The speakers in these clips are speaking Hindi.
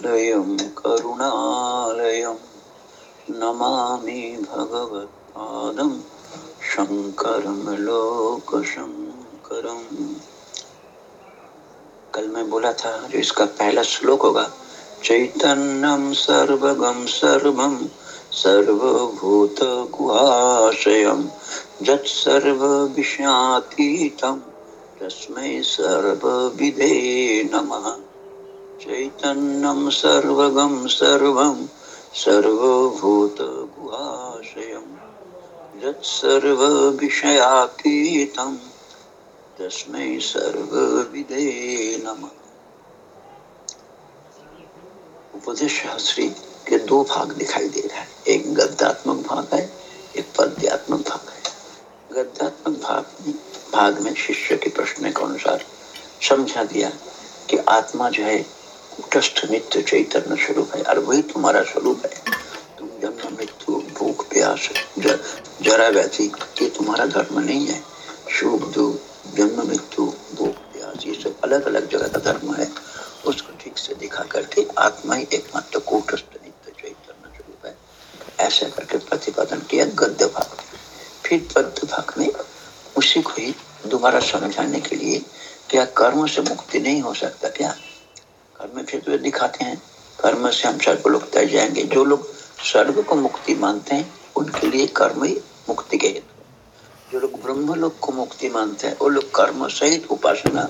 करुणालयं करुणालयं नमामि भगवत्पादं शङ्करं लोकशङ्करम्। कल मैं बोला था, जो इसका पहला श्लोक होगा चैतन्यम सर्वगम सर्वम सर्वभूत गुहाशयम जत सर्व विषयातीतम तस्मै सर्वविदे नमः। गुहाशयम जत सर्व विषयातीतम तस्मै उपदेश शास्त्री के दो भाग दिखाई दे रहा है। एक गद्यात्मक भाग है, एक पद्यात्मक भाग है। गद्यात्मक भाग भाग में शिष्य के प्रश्न के अनुसार समझा दिया कि आत्मा जो है कष्ट नित्य चैतन्य स्वरूप है और वही तुम्हारा स्वरूप है। तुम जन्म, मृत्यु भूख प्यास जरा व्याधि ये तुम्हारा धर्म नहीं है। सुख दुख, जन्म, मृत्यु भूख प्यास, ये सब अलग अलग जगह का धर्म है। उसको ठीक से दिखा करके आत्मा ही एकमात्र कूटस्थ नित्य चैतन्य स्वरूप है। ऐसा करके प्रतिपादन किया गद्य भाग। फिर पद्य भाग में उसी को ही दोबारा समझाने के लिए क्या कर्म से मुक्ति नहीं हो सकता क्या? कर्म फिर तो दिखाते हैं। कर्म से हम सर्व लोग तय जाएँगे। जो लोग स्वर्ग को मुक्ति मानते हैं, उनके लिए कर्म ही मुक्ति के हेतु जो लोग ब्रह्म लोक को मुक्ति मानते हैं, वो लोग कर्म सहित उपासना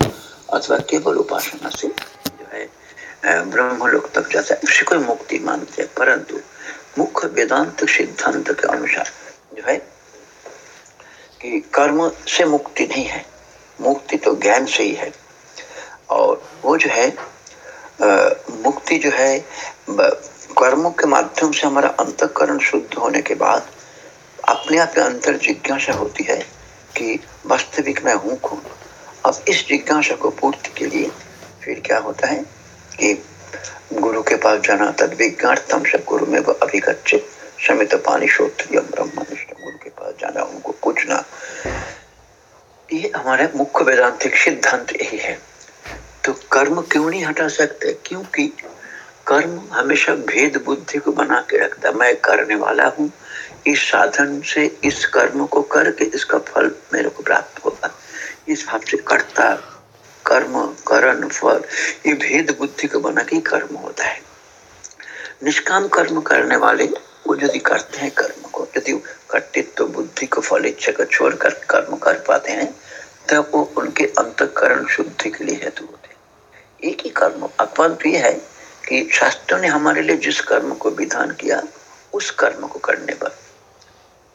अथवा केवल उपासना से जो है ब्रह्म लोक तक जाता है। उसी को मुक्ति मानते हैं। परंतु मुख्य वेदांत सिद्धांत के अनुसार जो है कि कर्म से मुक्ति नहीं है। मुक्ति तो ज्ञान से ही है। और वो जो है मुक्ति जो है कर्मों के माध्यम से हमारा अंतकरण शुद्ध होने के बाद अपने आप में अंतर जिज्ञासा होती है कि वास्तविक मैं हूँ कौन? अब इस जिज्ञासा को पूर्ति के लिए फिर क्या होता है कि गुरु के पास जाना तद विज्ञातम से गुरु में वो अभिगछित समित पानी श्रोत्रियम ब्रह्मनिष्ठ गुरु के पास जाना, उनको पूछना ये हमारे मुख्य वेदांतिक सिद्धांत यही है। कर्म क्यों नहीं हटा सकते? क्योंकि कर्म हमेशा भेद बुद्धि को बना के रखता मैं करने वाला हूँ। इस साधन से, इस कर्म को करके इसका फल मेरे को प्राप्त होगा। इस भाव से करता, कर्म, करण, फल, ये भेद बुद्धि को बना के कर्म होता है। निष्काम कर्म करने वाले वो यदि करते हैं कर्म को, यदि कर्तृत्व तो बुद्धि को फल इच्छा को छोड़कर कर्म कर पाते हैं, तब वो उनके अंतकरण शुद्धि के लिए हेतु होते एक ही कर्म। अपंत ये है कि शास्त्रों ने हमारे लिए जिस कर्म को विधान किया, उस कर्म को करने पर,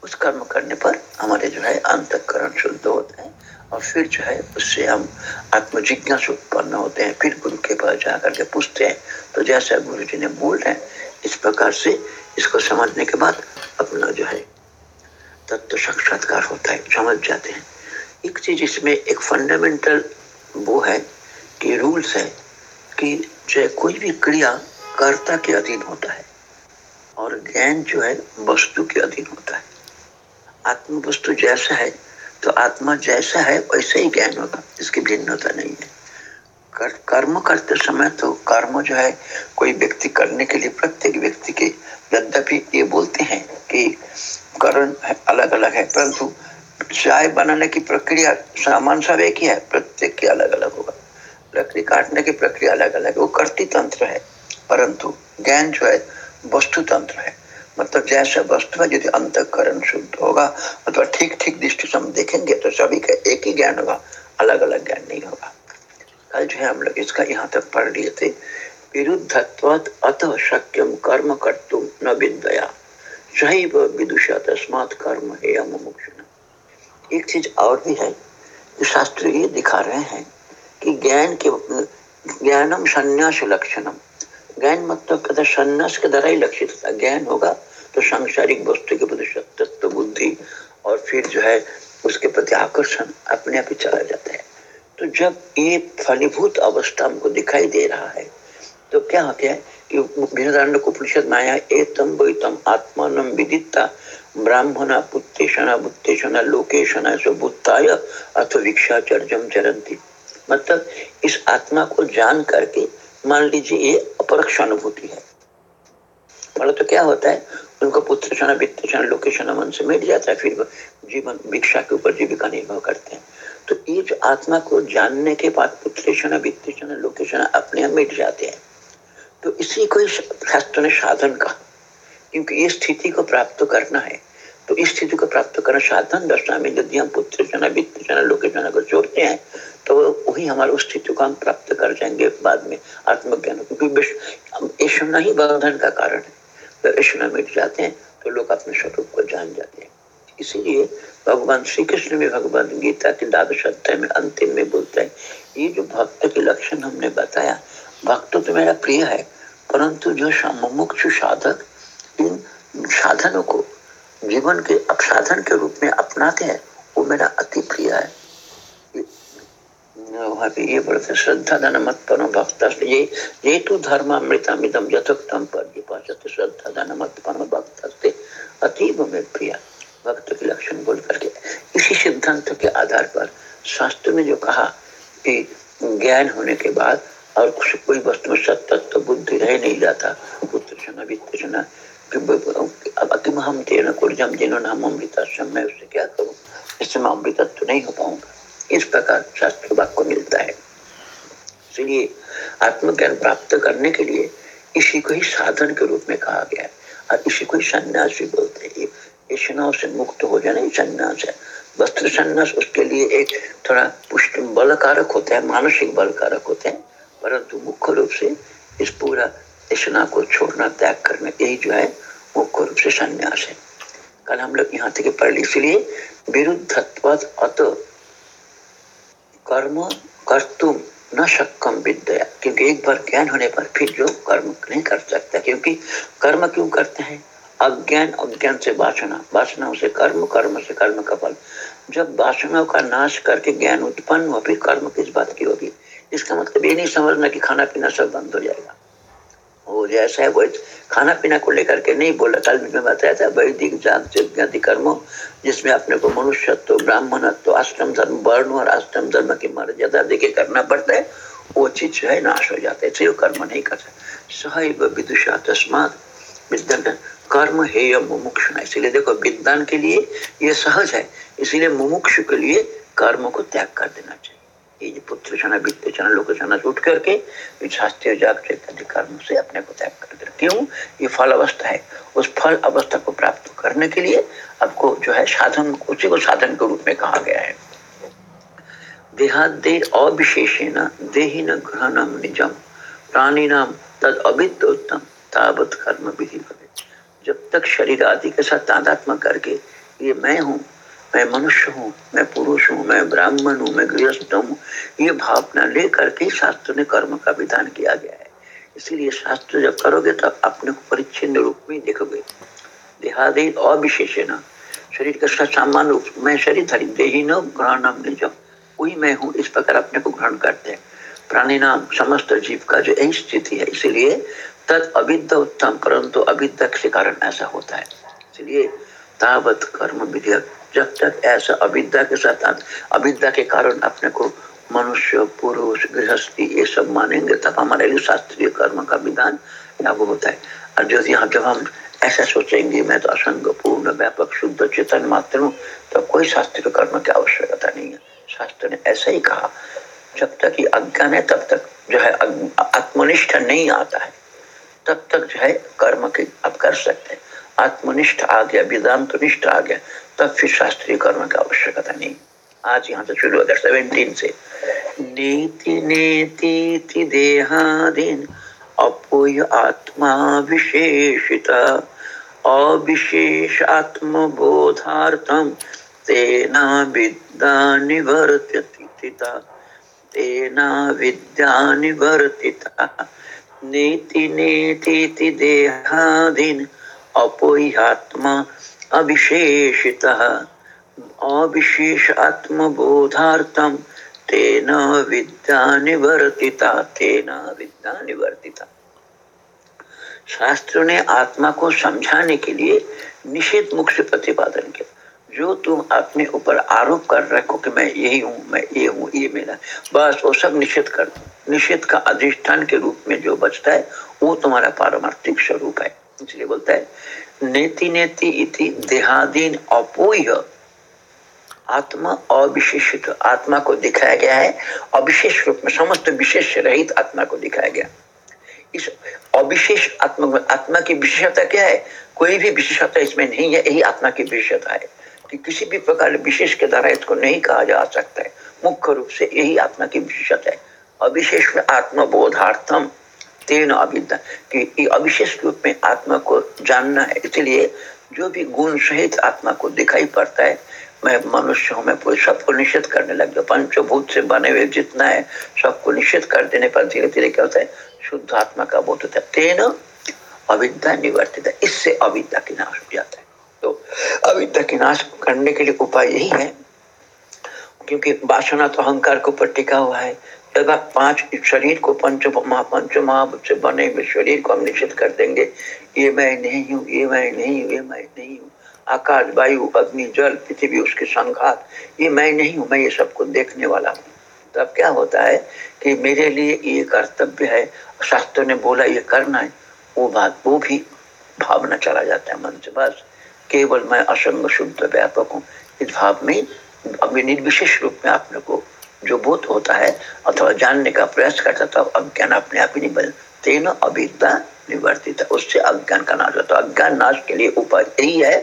उस कर्म करने पर हमारे जो है अंतकरण शुद्ध होता है और फिर जो है उससे हम आत्म जिज्ञास उत्पन्न होते हैं। फिर गुरु के पास जाकर के पूछते हैं। तो जैसा गुरु जी ने बोल रहे हैं, इस प्रकार से इसको समझने के बाद अपना जो है तत्व तो साक्षात्कार होता है, समझ जाते हैं। एक चीज़ इसमें एक फंडामेंटल वो है कि रूल्स है कि जो कोई भी क्रिया कर्ता के अधीन होता है और ज्ञान जो है वस्तु के अधीन होता है। आत्म वस्तु जैसा है तो आत्मा जैसा है वैसे ही ज्ञान होगा इसकी भिन्नता नहीं है। कर, कर्म करते समय तो कर्म जो है कोई व्यक्ति करने के लिए प्रत्येक व्यक्ति के यद्यपि ये बोलते हैं कि करण अलग अलग है परंतु चाय बनाने की प्रक्रिया सामान सब एक ही है प्रत्येक की अलग अलग होगा। लकड़ी काटने की प्रक्रिया अलग अलग है। वो कर्ती तंत्र है, परंतु ज्ञान जो है, वस्तु तंत्र है। मतलब जैसे वस्तु में यदि अंतकरण शुद्ध होगा, अथवा ठीक ठीक दृष्टि से हम देखेंगे तो सभी का एक ही ज्ञान होगा अलग अलग ज्ञान नहीं होगा। कल जो है, हम लोग इसका यहाँ तक पढ़ लिए थे, विरुद्धत्वात् अतः शक्यम कर्म कर तुम न विद्या सही विदुषा तस्मात कर्म है एक चीज़ और भी है, जो शास्त्र ये दिखा रहे हैं ज्ञान के, ज्ञानम संन्यास लक्षणम। ज्ञान मतलब कहता संन्यास के द्वारा ही लक्षित होता ज्ञान होगा तो सांसारिक वस्तु के प्रति तत्व बुद्धि और फिर जो है उसके प्रति आकर्षण अपने आप ही चला जाता है। तो जब ये फलीभूत अवस्था हमको दिखाई दे रहा है तो क्या होता है कि को परिषद में एतम वैतम आत्मान विदिता ब्राह्मणा पुत्तेषणा बुत्तेषणा लोकेशना बुत्ताय, अथ भिक्षा चर्जम चरंती मतलब इस आत्मा को जान करके, मान लीजिए ये अपरक्ष अनुभूति है। मतलब तो क्या होता है, उनको पुत्र क्षण वित्त क्षण लोकेशन मन से मिट जाता है, फिर जीवन, भिक्षा के ऊपर जीविका निर्भर करते हैं। तो ये जो आत्मा को जानने के बाद पुत्र क्षण वित्त क्षण लोकेशन अपने आप मिट जाते हैं। तो इसी को शास्त्र ने साधन कहा, क्योंकि ये स्थिति को प्राप्त करना है। तो इस स्थिति को प्राप्त करना साधन दशा में यदि हम पुत्र जना, वित्त जना, लोक जना को जोड़ते हैं तो वही हमारे उस स्थिति को हम प्राप्त कर जाएँगे बाद में आत्मज्ञान क्योंकि ऐसा ही बंधन का कारण है। तो ऐसा मिट जाते हैं तो लोग अपने स्वरूप को जान जाते हैं। इसीलिए भगवान श्री कृष्ण में भगवान गीता के द्वादश अध्याय में अंतिम में बोलते हैं, ये जो भक्त के लक्षण हमने बताया, भक्त तो मेरा प्रिय है, परंतु जो मुमुक्षु साधक, इन साधनों को जीवन के अपसाधन के रूप में अपनाते हैं। वो मेरा अति प्रिय है। ये बोलते श्रद्धा धन मत परो भक्त। ये ये तो धर्म धर्मामृतमिदम यथोक्तम पर श्रद्धा धन मत परो भक्त अतीब में प्रिय। भक्त के लक्षण बोल करके, इसी सिद्धांत के आधार पर शास्त्र में जो कहा कि ज्ञान होने के बाद और कोई वस्तु में सत्य तो बुद्धि रह नहीं जाता। पुत्र वित्त हम तेरह कुर्जम जिन्होंने हम अमृत मैं उससे क्या करूँ इससे मैं अमृतत्व तो नहीं हो पाऊँगा इस प्रकार शास्त्र वाक्य मिलता है इसलिए आत्मज्ञान प्राप्त करने के लिए इसी को ही साधन के रूप में कहा गया है। और इसी को ही संन्यास भी बोलते हैं। ये से मुक्त हो जाना संन्यास है। वस्त्र संन्यास उसके लिए एक थोड़ा पुष्ट बल कारक होता है, मानसिक बल कारक होते हैं। परंतु मुख्य रूप से इस पूरा इतना को छोड़ना, त्याग करना, यही जो है मुख्य रूप से संन्यास है। कल हम लोग यहाँ तक पढ़ ली, इसलिए विरुद्धत्व अत कर्म कर तुम न सक्कम विद्या। क्योंकि एक बार ज्ञान होने पर फिर जो कर्म नहीं कर सकता, क्योंकि कर्म क्यों करते हैं? अज्ञान अज्ञान से वासना, वासनाओं से कर्म कर्म से कर्म का फल। जब वासनाओं का नाश करके ज्ञान उत्पन्न हो फिर कर्म किस बात की होगी? इसका मतलब ये नहीं समझना कि खाना पीना सब बंद हो जाएगा। जैसा है। वो खाना पीना को लेकर के नहीं बोला, कल में बताया था, वैदिक जाति कर्म, जिसमें अपने को मनुष्यत्व, ब्राह्मणत्व आश्रम धर्म, वर्ण और आश्रम धर्म की मर्यादा देके करना पड़ता है, वो चीज़ जो है नाश हो जाता है, इसलिए कर्म नहीं कर सकते। विदुषा तस्मात विद्यान कर्म हेय मुमुक्ष इसीलिए देखो विद्वान के लिए ये सहज है, इसीलिए मुमुक्ष के लिए कर्म को त्याग कर देना चाहिए। ये पुत्र लोक क्षण उठ करके शास्त्रीय कर्म से अपने को त्याग कर दे क्यों ये फल अवस्था है। उस फल अवस्था को प्राप्त करने के लिए आपको जो है साधन उसी को साधन के रूप में कहा गया है। देहादे अविशेषेण देही न ग्रहणम निजम तद अविद उत्तम कर्म विधि जब तक शरीर आदि के साथ तादात्मा करके ये मैं हूँ मैं मनुष्य हूँ, मैं पुरुष हूँ, मैं ब्राह्मण हूँ, मैं गृहस्थ हूँ। ये भावना लेकर के शास्त्र ने कर्म का विधान किया गया है। इसीलिए शास्त्र जब करोगे तब अपने को परिच्छिन्न रूप में देखोगे। देहादे अविशेष न शरीर का सामान्य रूप मैं शरीर धरी, देही न ग्रहणम निजम वही मैं हूँ, इस प्रकार अपने को ग्रहण करते हैं। प्राणी नाम, समस्त जीव का जो यही स्थिति है, इसीलिए तद अविद्या उत्तम, परंतु अविद्या के कारण ऐसा होता है। इसलिए तावत कर्म विधेयक जब तक ऐसा अविद्या के साथ, अविद्या के कारण अपने को मनुष्य, पुरुष, गृहस्थी, ये सब मानेंगे, तब हमारे लिए शास्त्रीय कर्म का विधान लागू होता है। और जो यहाँ जब हम ऐसा सोचेंगे, मैं तो असंग, पूर्ण, व्यापक, शुद्ध, चेतन, मात्र हूँ तो कोई शास्त्रीय कर्म की आवश्यकता नहीं है। शास्त्र ने ऐसा ही कहा, जब तक ये अज्ञान है, तब तक जो है आत्मनिष्ठ नहीं आता है। तब तक जो है कर्म के, आप कर सकते हैं। आत्मनिष्ठ आ गया वेदांत निष्ठ आ गया। तब फिर शास्त्रीय कर्म की आवश्यकता नहीं आज यहाँ से शुरू होगा सेवेंटीन से नीति नेति देहादीन अपोय आत्मा विशेषित अविशेष आत्म बोधार्थम तेना विद्या निवर्तिता तेना विद्या निवर्तिता नीति नेति देहादीन अपोह्यात्मा अविशेषित। अविशेष आत्मबोधार्थम तेन विद्या निवर्तिता, तेन विद्या निवर्तिता। शास्त्र ने आत्मा को समझाने के लिए निषेध मुख से प्रतिपादन किया। जो तुम अपने ऊपर आरोप कर रखो कि मैं यही हूँ, मैं ये हूँ, ये मेरा बस वो सब निषेध कर दो। निषेध का अधिष्ठान के रूप में जो बचता है, वो तुम्हारा पारमार्थिक स्वरूप है। इसलिए बोलता है नेति नेति इति देहादीन अपोय आत्मा अविशेषित, आत्मा को दिखाया गया है। अविशेष रूप में, समस्त विशेष रहित आत्मा को दिखाया गया। इस अविशेष आत्मा आत्मा की विशेषता क्या है? कोई भी विशेषता इसमें नहीं है, यही आत्मा की विशेषता है। कि किसी भी प्रकार विशेष के द्वारा इसको नहीं कहा जा सकता है। मुख्य रूप से यही आत्मा की विशेषता है। अविशेष में आत्मबोधार्थम। तेन अविद्या कि अविशेष रूप में आत्मा को जानना है। इसलिए जो भी गुण सहित आत्मा को दिखाई पड़ता है, मैं मनुष्य हूँ, मैं पूरे सबको निषेध करने लग गया। पंचभूत से बने हुए जितना है, सबको निषेध कर देने पर धीरे धीरे क्या होता है? शुद्ध आत्मा का बोध होता है। तेन अविद्या निवर्तित है। इससे अविद्या की नाश हो जाता है। तो अविद्या की नाश करने के लिए उपाय यही है, क्योंकि वासना तो अहंकार के ऊपर टिका हुआ है। आप पाँच शरीर को पंच महापंच महाभूत से बने हुए शरीर को हम निश्चित कर देंगे। ये मैं नहीं हूँ, ये मैं नहीं हूँ, ये मैं नहीं हूँ। आकाश, वायु, अग्नि, जल, पृथ्वी, उसके संघात, ये मैं नहीं हूँ, मैं ये सबको देखने वाला हूँ। तब क्या होता है कि मेरे लिए ये कर्तव्य है, शास्त्र ने बोला ये करना है, वो बात, वो भी भावना चला जाता है मन से, बस। केवल मैं असंग, शुद्ध, व्यापक हूँ। इस भाव में अभी निर्विशेष रूप में अपने को जो बोध होता है, अथवा जानने का प्रयास करता तो अज्ञान अपने आप ही नहीं बन तेन अविद्या निवर्तित उससे अज्ञान का नाश होता है। अज्ञान नाश के लिए उपाय यही है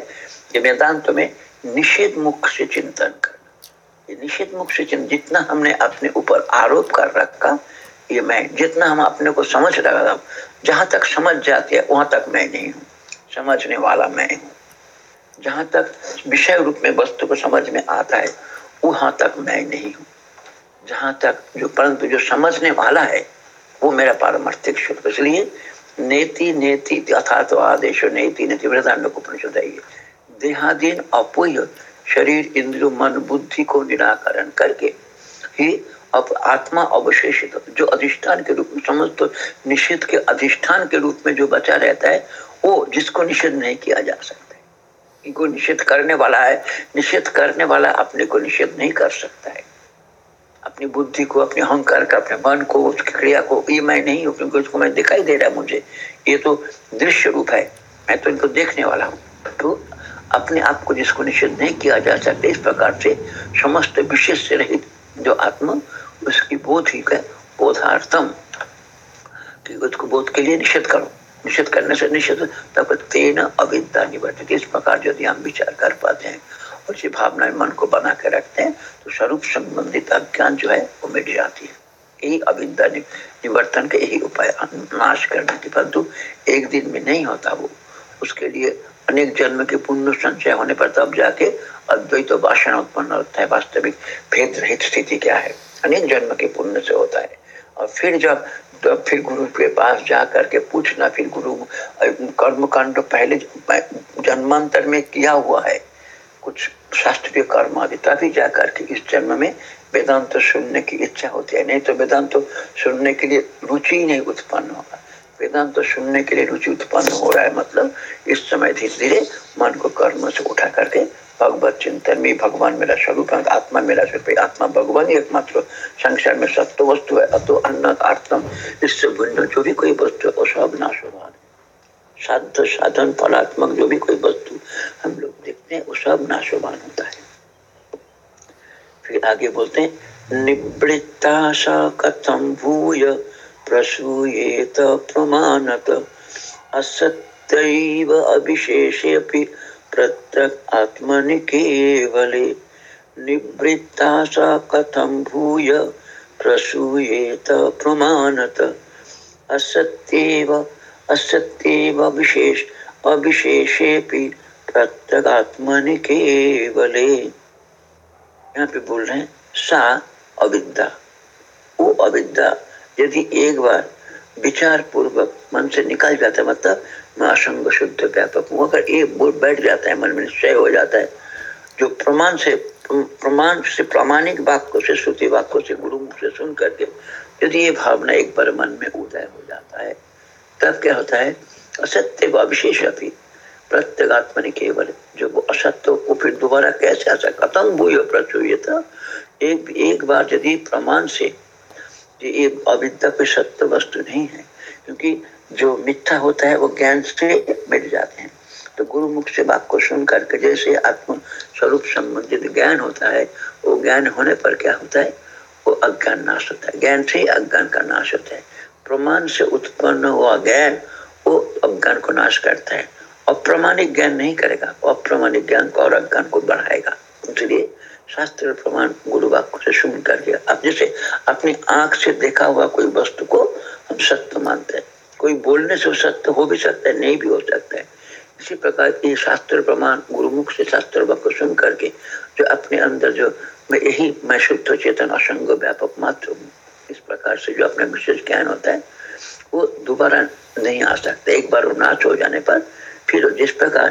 कि वेदांत में निषेध मुख से चिंतन करना। निषेध मुख से चिंतन, जितना हमने अपने ऊपर आरोप कर रखा, ये मैं जितना हम अपने को समझ रहा जहाँ तक समझ जाती है, वहाँ तक मैं नहीं हूँ। समझने वाला मैं हूँ। जहाँ तक विषय रूप में वस्तु को समझ में आता है, वहाँ तक मैं नहीं हूँ। जहाँ तक जो परंतु जो समझने वाला है, वो मेरा पारमार्थिक स्वरूप इसलिए नेति नेति, अर्थात आदेश नेति नेति वृदान को परिषद है देहादीन अपोय शरीर इंद्र मन, बुद्धि को निराकरण करके ही अब आत्मा अवशेषित, जो अधिष्ठान के रूप में समझ तो निषेध के अधिष्ठान के रूप में जो बचा रहता है, वो जिसको निषेध नहीं किया जा सकता इनको निषेध करने वाला है निषेध करने वाला अपने को निषेध नहीं कर सकता है। अपनी बुद्धि को, अपने अहंकार का, अपने मन को, उसकी क्रिया को, ये मैं नहीं हूँ, क्योंकि उसको मैं दिखाई दे रहा है मुझे। ये तो दृश्य रूप है। मैं तो इनको देखने वाला हूँ। तो अपने आप को जिसको निषेध नहीं किया जा सकता, इस प्रकार से समस्त विशेष से रहित जो आत्मा, उसकी बोध ही का बोधार्थम। कि उसको बोध के लिए निषेध करो। निषेध करने से निषेध तब तेन अविद्या निवर्तित। इस प्रकार यदि हम विचार कर पाते हैं ये भावनाएँ मन को बना के रखते हैं तो स्वरूप संबंधित अज्ञान जो है, वो मिट जाती है। यही अविद्या निवर्तन का यही उपाय नाश करने के परंतु एक दिन में नहीं होता वो। उसके लिए अनेक जन्म के पुण्य संचय होने पर तब जाके अद्वैत तो भाषण उत्पन्न होता है। वास्तविक भेद रहित स्थिति क्या है? अनेक जन्म के पुण्य से होता है। और फिर जब तो फिर गुरु के पास जा करके पूछना, फिर गुरु कर्म कांड पहले जन्मांतर में किया हुआ है। कुछ शास्त्रीय कर्म आदि तभी जाकर के इस जन्म में वेदांत तो सुनने की इच्छा होती है। नहीं तो वेदांत तो सुनने के लिए रुचि ही नहीं उत्पन्न होगा। वेदांत तो सुनने के लिए रुचि उत्पन्न हो रहा है मतलब इस समय धीरे धीरे मन को कर्म से उठा करके भगवत चिंतन में भगवान मेरा स्वरूप है, आत्मा मेरा स्वरूप आत्मा भगवान ही एकमात्र संसार में सत्य वस्तु है, अतो अन्न आत्म इससे भिन्न जो भी कोई वस्तु है, वो सब नाशवान साध साधन, फलात्मक, जो भी कोई वस्तु हम लोग देखते हैं, वो सब नाशवान होता है। फिर आगे बोलते हैं, निवृत्ता सा कथम भूय, प्रसूयेत प्रमाणत, असत्यैव अविशेषे अपि प्रत्यक आत्मनि केवले। निवृत्ता सा कथम भूय, प्रसूयेत प्रमाणत, असत्यैव असत्येव विशेष अविशेषे प्रत्यगात्मनि केवले। यहाँ पे बोल रहे हैं, सा अविद्या। वो अविद्या, यदि एक बार विचार पूर्वक मन से निकाल जाता है मतलब मैं असंग शुद्ध व्यापक हूँ, अगर एक बोल बैठ जाता है, मन में निश्चय हो जाता है, जो प्रमाण से प्रमाण से, प्रामाणिक वाक्यों से, श्रुति वाक्यों से गुरु से सुन करके, यदि ये भावना एक बार मन में उदय हो जाता है तब क्या होता है, असत्य व विशेष अभी प्रत्येगात्मा केवल जो असत्य को फिर दोबारा कैसे सकता? खत्म भूय प्रचुर्यता एक एक बार यदि प्रमाण से ये अविद्या पे सत्य वस्तु नहीं है, क्योंकि जो मिथ्या होता है, वो ज्ञान से मिट जाते हैं। तो गुरु मुख से बात को सुन करके जैसे आत्म स्वरूप संबंधित ज्ञान होता है, वो ज्ञान होने पर क्या होता है? वो अज्ञान नाश होता है। ज्ञान से ही अज्ञान का नाश होता है। प्रमाण से उत्पन्न हुआ ज्ञान, वो अज्ञान को नाश करता है। अप्रमाणिक ज्ञान नहीं करेगा अप्रमाणिक ज्ञान को और अज्ञान को बढ़ाएगा। इसलिए शास्त्र प्रमाण गुरु वाक्य से सुन करके अब जैसे अपनी आँख से देखा हुआ कोई वस्तु को हम सत्य मानते हैं। कोई बोलने से सत्य हो भी सकता है, नहीं भी हो सकता है। इसी प्रकार की शास्त्र प्रमाण गुरुमुख से शास्त्र वाक्य सुन करके जो अपने अंदर जो मैं यही मैं शुद्ध चेतन असंग व्यापक मात्र हूँ। इस प्रकार से जो अपने विशेष ज्ञान होता है, वो दोबारा नहीं आ सकता। एक बार वो नाच हो जाने पर फिर जिस प्रकार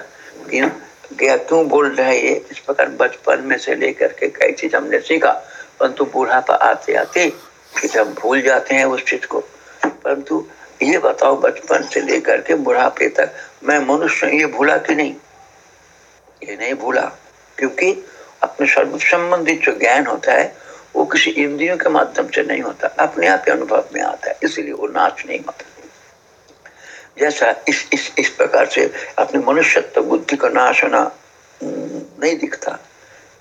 क्या, क्यों बोल रहे ये? इस प्रकार बचपन में से लेकर के कई चीज़ हमने सीखा, परंतु बुढ़ापा आते आते फिर हम भूल जाते हैं उस चीज़ को। परंतु ये बताओ, बचपन से लेकर के बुढ़ापे तक मैं मनुष्य ये भूला कि नहीं? ये नहीं भूला, क्योंकि अपने सर्व संबंधित जो ज्ञान होता है वो किसी इंद्रियों के माध्यम से नहीं होता, अपने आप के अनुभव में आता है, इसलिए वो नाच नहीं होता। जैसा इस इस इस प्रकार से अपने मनुष्यत्व बुद्धि का नाश होना नहीं दिखता।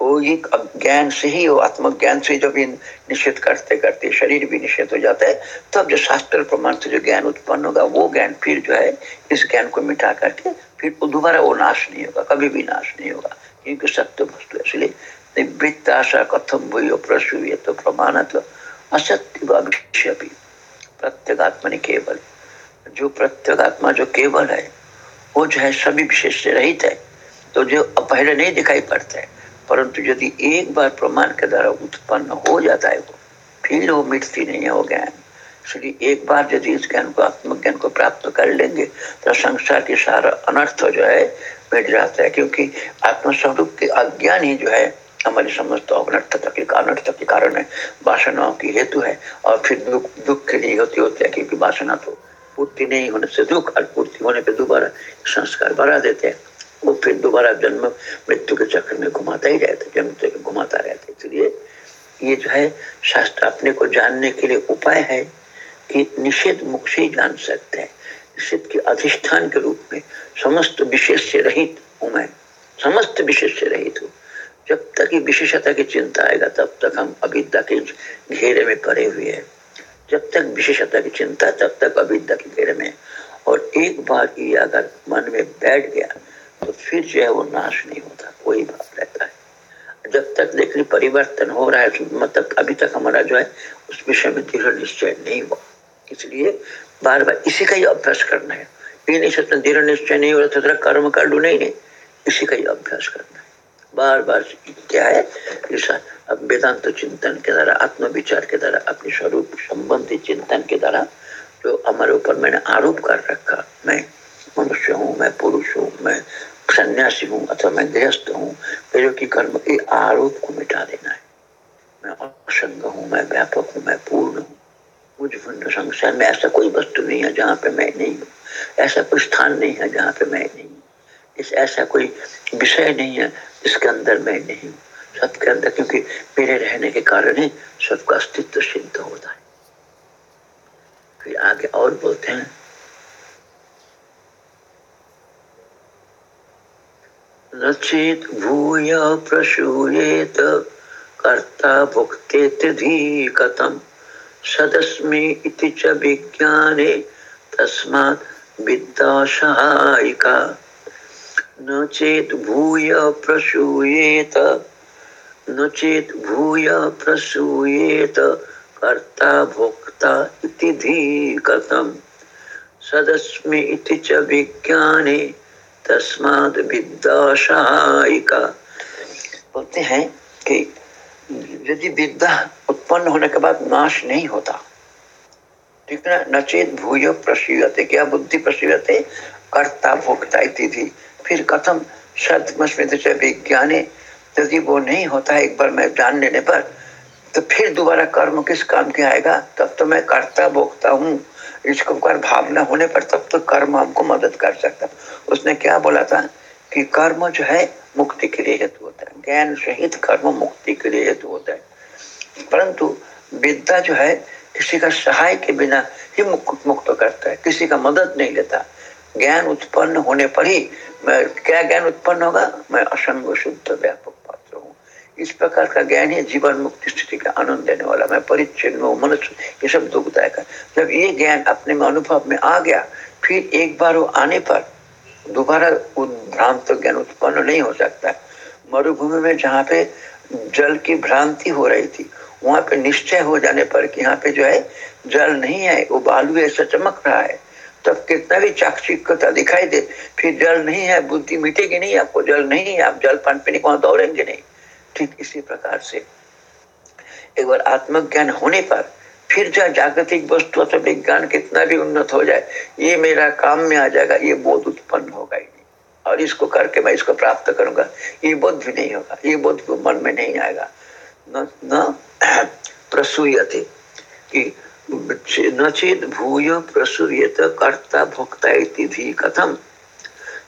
वो ये ज्ञान से ही, वो आत्मज्ञान से जब निषेध करते करते शरीर भी निषेध हो जाता है, तब जो शास्त्र प्रमाण से जो ज्ञान उत्पन्न होगा, वो ज्ञान फिर जो है, इस ज्ञान को मिटा करके फिर दोबारा वो नाश नहीं होगा, कभी भी नाश नहीं होगा, क्योंकि सत्य वस्तु इसलिए निवृत्त आशा कथम भूयो प्रसूय तो प्रमाण तो असत्य भविष्य भी प्रत्येगात्मा केवल। जो प्रत्येगात्मा जो केवल है, वो जो है सभी विशेष से रहित है तो जो पहले नहीं दिखाई पड़ता है, परंतु यदि एक बार प्रमाण के द्वारा उत्पन्न हो जाता है वो फिर वो मिटती नहीं है वो ज्ञान इसलिए एक बार यदि इस ज्ञान को, आत्मज्ञान को प्राप्त कर लेंगे तो संसार के सारा अनर्थ जो है मिट जाता है, क्योंकि आत्मस्वरूप के अज्ञान ही जो है हमारी समस्त अनर्थता के अनर्थ के कारण है। वासनाओं की हेतु है, और फिर दुख दुख के लिए होती होती है क्योंकि वासना तो पूर्ति नहीं होने से दुख, और पूर्ति होने पे दोबारा संस्कार बढ़ा देते हैं। वो फिर दोबारा जन्म, मृत्यु के चक्र में घुमाता ही रहता जन्म तक घुमाता रहता इसलिए ये जो है, शास्त्र अपने को जानने के लिए उपाय है कि निषेध मुख से ही जान सकते हैं। निषेध के अधिष्ठान के रूप में समस्त विशेष से रहित हूँ मैं, समस्त विशेष से रहित हूँ। जब तक ये विशेषता की चिंता आएगा, तब तक हम अविद्या के घेरे में पड़े हुए हैं। जब तक विशेषता की चिंता, तब तक अविद्या के घेरे में। और एक बार ये अगर मन में बैठ गया तो फिर जो है वो नाश नहीं होता कोई भाव रहता है। जब तक देखिए परिवर्तन हो रहा है मतलब अभी तक हमारा जो है, उस विषय में दृढ़ निश्चय नहीं हुआ। इसलिए बार बार इसी का ही अभ्यास करना है। ये नहीं सकता दृढ़ निश्चय नहीं हो रहा तो कर्म कर लू, नहीं नहीं। इसी का ही अभ्यास करना है। बार बार क्या है? अब वेदांत चिंतन के द्वारा आत्म विचार के द्वारा, अपने स्वरूप संबंधी चिंतन के द्वारा जो हमारे ऊपर मैंने आरोप कर रखा, मैं मनुष्य हूँ, मैं पुरुष हूँ, मैं सन्यासी हूँ, अथवा मैं गृहस्थ हूँ, मेरे की कर्म के आरोप को मिटा देना है। मैं असंग हूँ, मैं व्यापक हूँ, मैं पूर्ण हूँ। मुझ भिन्न संशय में ऐसा कोई वस्तु नहीं है जहाँ पे मैं नहीं हूँ। ऐसा कोई स्थान नहीं है जहाँ पे मैं नहीं हूँ। ऐसा कोई विषय नहीं है इसके अंदर मैं नहीं सबके अंदर, क्योंकि मेरे रहने के कारण ही सबका अस्तित्व सिद्ध होता है। फिर आगे और बोलते हैं। न चेत भूय प्रसूयेत, कर्ता भुक्ते कथम सदस्मी इति च विज्ञाने, तस्मात् विद्या सहायिका न चेत भूय प्रसूयेत, न चेत भूय प्रसूयेत, कर्ता भोक्ता इति धी कथम सदस्मि इति च विज्ञाने, तस्माद विद्या सहायिका बोलते हैं कि यदि विद्या उत्पन्न होने के बाद नाश नहीं होता, ठीक है नचेत भूय प्रसूयते, क्या बुद्धि प्रसीयते? कर्ता भोक्ता इति फिर कथम सदमस्मित से विज्ञाने यदि वो नहीं होता है एक बार मैं जान लेने पर तो फिर दोबारा कर्म किस काम के आएगा? तब तो मैं करता भोगता हूँ। इसको कर भावना होने पर तब तो कर्म हमको मदद कर सकता उसने क्या बोला था कि कर्म जो है मुक्ति के लिए हेतु होता है। ज्ञान सहित कर्म मुक्ति के लिए हेतु होता है। परंतु विद्या जो है, किसी का सहाय के बिना ही मुक्त मुक्त करता है। किसी का मदद नहीं लेता। ज्ञान उत्पन्न होने पर ही मैं, क्या ज्ञान उत्पन्न होगा? मैं असंग शुद्ध व्यापक पात्र हूँ। इस प्रकार का ज्ञान ही जीवन मुक्ति स्थिति का आनंद देने वाला। मैं परिचन्न मनुष्य, ये सब दुखदायक है। जब ये ज्ञान अपने में अनुभव में आ गया, फिर एक बार वो आने पर दोबारा भ्रांत ज्ञान उत्पन्न नहीं हो सकता। मरुभूमि में जहाँ पे जल की भ्रांति हो रही थी, वहाँ पे निश्चय हो जाने पर कि यहाँ पे जो है, जल नहीं है वो बालू ऐसा चमक रहा है। तब कितना भी चाकचिकता दिखाई दे। फिर जल नहीं है बुद्धि मिटेगी नहीं आपको जल नहीं है आप जल पान पीने को दौड़ेंगे नहीं। ठीक इसी प्रकार से। एक बार आत्मज्ञान होने पर फिर चाहे जागतिक वस्तु अथवा विज्ञान कितना भी उन्नत हो जाए ये मेरा काम में आ जाएगा ये बोध उत्पन्न होगा ही नहीं। और इसको करके मैं इसको प्राप्त करूँगा ये बोध भी नहीं होगा ये बोध मन में नहीं आएगा। न, न प्रसूयते कि न चेत भूय प्रसूयत कर्ता भोक्ता कथम।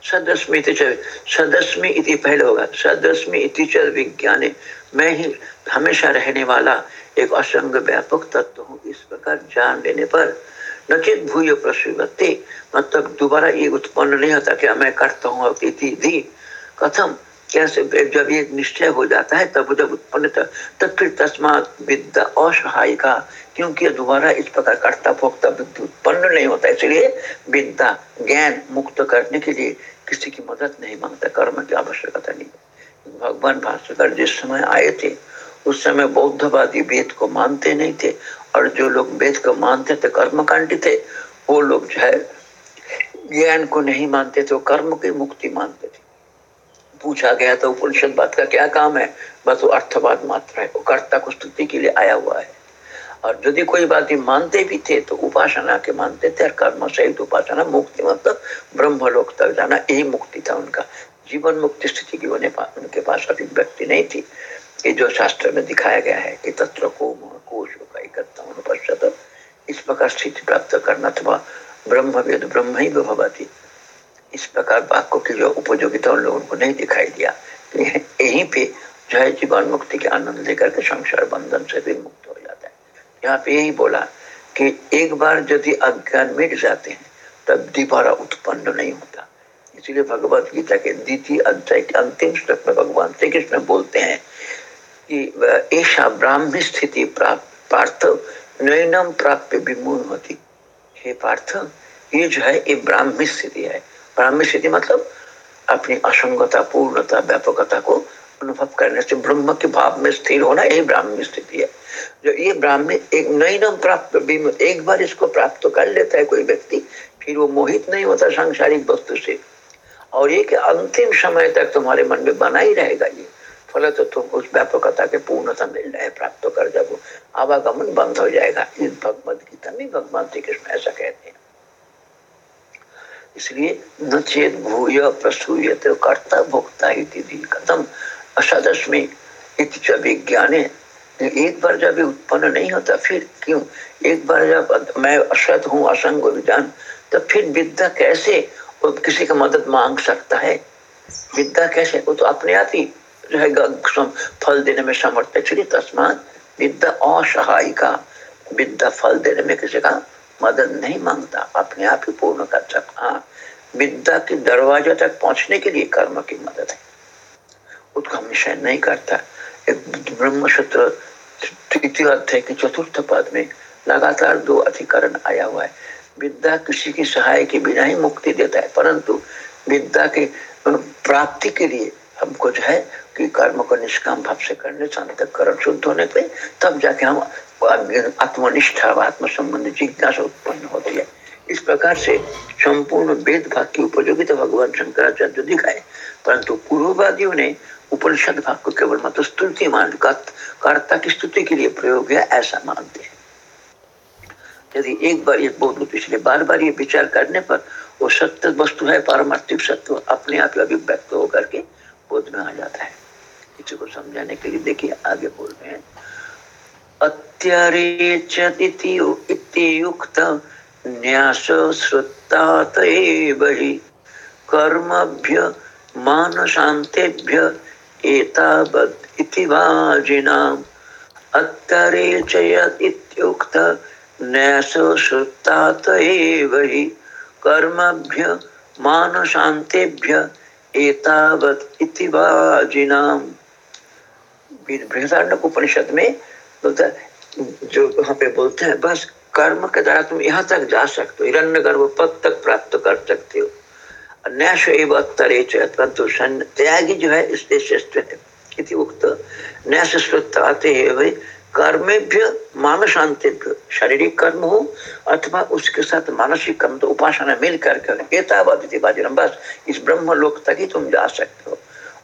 सदस्मी सदस्मी इति पहले होगा। सदस्मी इति च विज्ञाने। मैं ही हमेशा रहने वाला एक असंग व्यापक तत्व हूँ। इस प्रकार जान लेने पर नचित भूय प्रसूयते मतलब दोबारा ये उत्पन्न नहीं होता क्या मैं करता हूँ कथम। जब ये निश्चय हो जाता है, तब जब उत्पन्न तब फिर तस्मात विद्या असहायिका क्योंकि दोबारा इस प्रकार कर्ता भोक्ता विद्युत उत्पन्न नहीं होता, इसलिए विद्या ज्ञान मुक्त करने के लिए किसी की मदद नहीं माँगता, कर्म की आवश्यकता नहीं। भगवान भाष्यकर जिस समय आए थे, उस समय बौद्धवादी वेद को मानते नहीं थे, और जो लोग वेद को मानते थे, कर्मकांडी थे, वो लोग जो है ज्ञान को नहीं मानते थे, वो कर्म की मुक्ति मानते थे। पूछा गया तो उपनिषद बात का क्या काम है? बस वो अर्थवाद मात्र है, वो कर्ता को स्तुति के लिए आया हुआ है। और यदि कोई बात मानते भी थे तो उपासना के मानते थे, और कर्म सहित उपासना मुक्ति मतलब ब्रह्म लोक तक जाना यही मुक्ति था उनका। जीवन मुक्ति स्थिति की उन्हें उनके पास अभिव्यक्ति नहीं थी। ये जो शास्त्र में दिखाया गया है कि तत्व को कोश का इस प्रकार स्थिति प्राप्त करना अथवा ब्रह्म वेद ब्रह्म ही भवती इस प्रकार वाक्यों की जो उपयोगिता उन लोगों को नहीं दिखाई दिया। यहीं पे जो है जीवन मुक्ति के आनंद लेकर के संसार बंधन से भी मुक्त हो जाता है। यहाँ पे यही बोला कि एक बार यदि अज्ञान मिट जाते हैं, तब दोबारा उत्पन्न नहीं होता। इसलिए भगवत गीता के द्वितीय अध्याय के अंतिम श्लोक में भगवान श्री कृष्ण बोलते हैं कि ऐसा ब्राह्मी स्थिति पार्थ नयनम प्राप्य विमूल होती। हे पार्थ, ये जो है, ये ब्राह्मी स्थिति है। ब्राह्मी स्थिति मतलब अपनी असंगता, पूर्णता, व्यापकता को अनुभव करने से ब्रह्म के भाव में स्थिर होना यही ब्राह्मी स्थिति है। जो ये ब्राह्मी एक नई नम प्राप्त एक बार इसको प्राप्त कर लेता है कोई व्यक्ति, फिर वो मोहित नहीं होता सांसारिक वस्तु से। और ये कि अंतिम समय तक तुम्हारे मन में बना ही रहेगा ये। फल तो तुम उस व्यापकता के पूर्णता मिल रहे प्राप्त कर जब आवागमन बंद हो जाएगा। इस भगवत गीता में भगवान श्री कृष्ण ऐसा कहते हैं। इसलिए न चेत भूय प्रसूयत कर्ता भोक्ता कथम असदस्मी विज्ञाने। एक बार जब उत्पन्न नहीं होता, फिर क्यों? एक बार जब मैं असत हूँ, असंग विधान तो फिर विद्या कैसे? किसी का मदद मांग सकता है? विद्या कैसे? वो तो अपने आप ही जो है फल देने में समर्थ है इसलिए तस्मात विद्या असहायिका। विद्या फल देने में किसी का मदद नहीं माँगता, अपने आप ही पूर्ण कर सकता हाँ विद्या के दरवाजे तक पहुँचने के लिए कर्म की मदद है। उसका निश्चय नहीं करता। एक ब्रह्म सूत्र तृतीय अध्याय के चतुर्थ पद में लगातार दो अधिकरण आया हुआ है। विद्या किसी की सहाय के बिना ही मुक्ति देता है, परंतु विद्या के प्राप्ति के लिए हमको जो है कि कर्म को निष्काम भाव से करने करण शुद्ध होने पे, तब जाके हम आत्मनिष्ठा आत्म संबंध जिज्ञासा उत्पन्न होती है। इस प्रकार से संपूर्ण वेद भाग की उपयोगिता भगवान शंकराचार्य दिखाए, परंतु पूर्ववादियों ने उपनिषद भाग को केवल मत स्तुति मान कर्ता की स्तुति के लिए प्रयोग है ऐसा मानते हैं। यदि एक बार ये बोध पिछले बार बार ये विचार करने पर वो सत्य वस्तु है, पारमार्थिक सत्य अपने आप अभिव्यक्त होकर के बोध में आ जाता है। इसी को समझाने के लिए देखिए, आगे बोल रहे हैं। अत्यरेचत न्यास श्रुता हि कर्मभ्य मानशान्तेभ्य एतावत् इति वाजिनाम्। अत्तरे इत्युक्त, न्यास श्रुता हि कर्मभ्य मानशान्तेभ्य एतावत् इति वाजिनाम्। बृहदारण्यक उपनिषद में बोलता जो वहाँ पे बोलते हैं, बस कर्म के द्वारा तुम यहाँ तक जा सकते हो, हिरण्य गर्भ पद तक प्राप्त कर सकते हो। न्यास एवं परंतु त्यागी जो है इसलिए श्रेष्ठ है। उक्त न्यास आते हैं कर्मेभ्य मानसांतेभ्य शारीरिक कर्म हो, अथवा उसके साथ मानसिक कर्म तो उपासना मिल करके बस इस ब्रह्म लोक तक ही तुम जा सकते हो।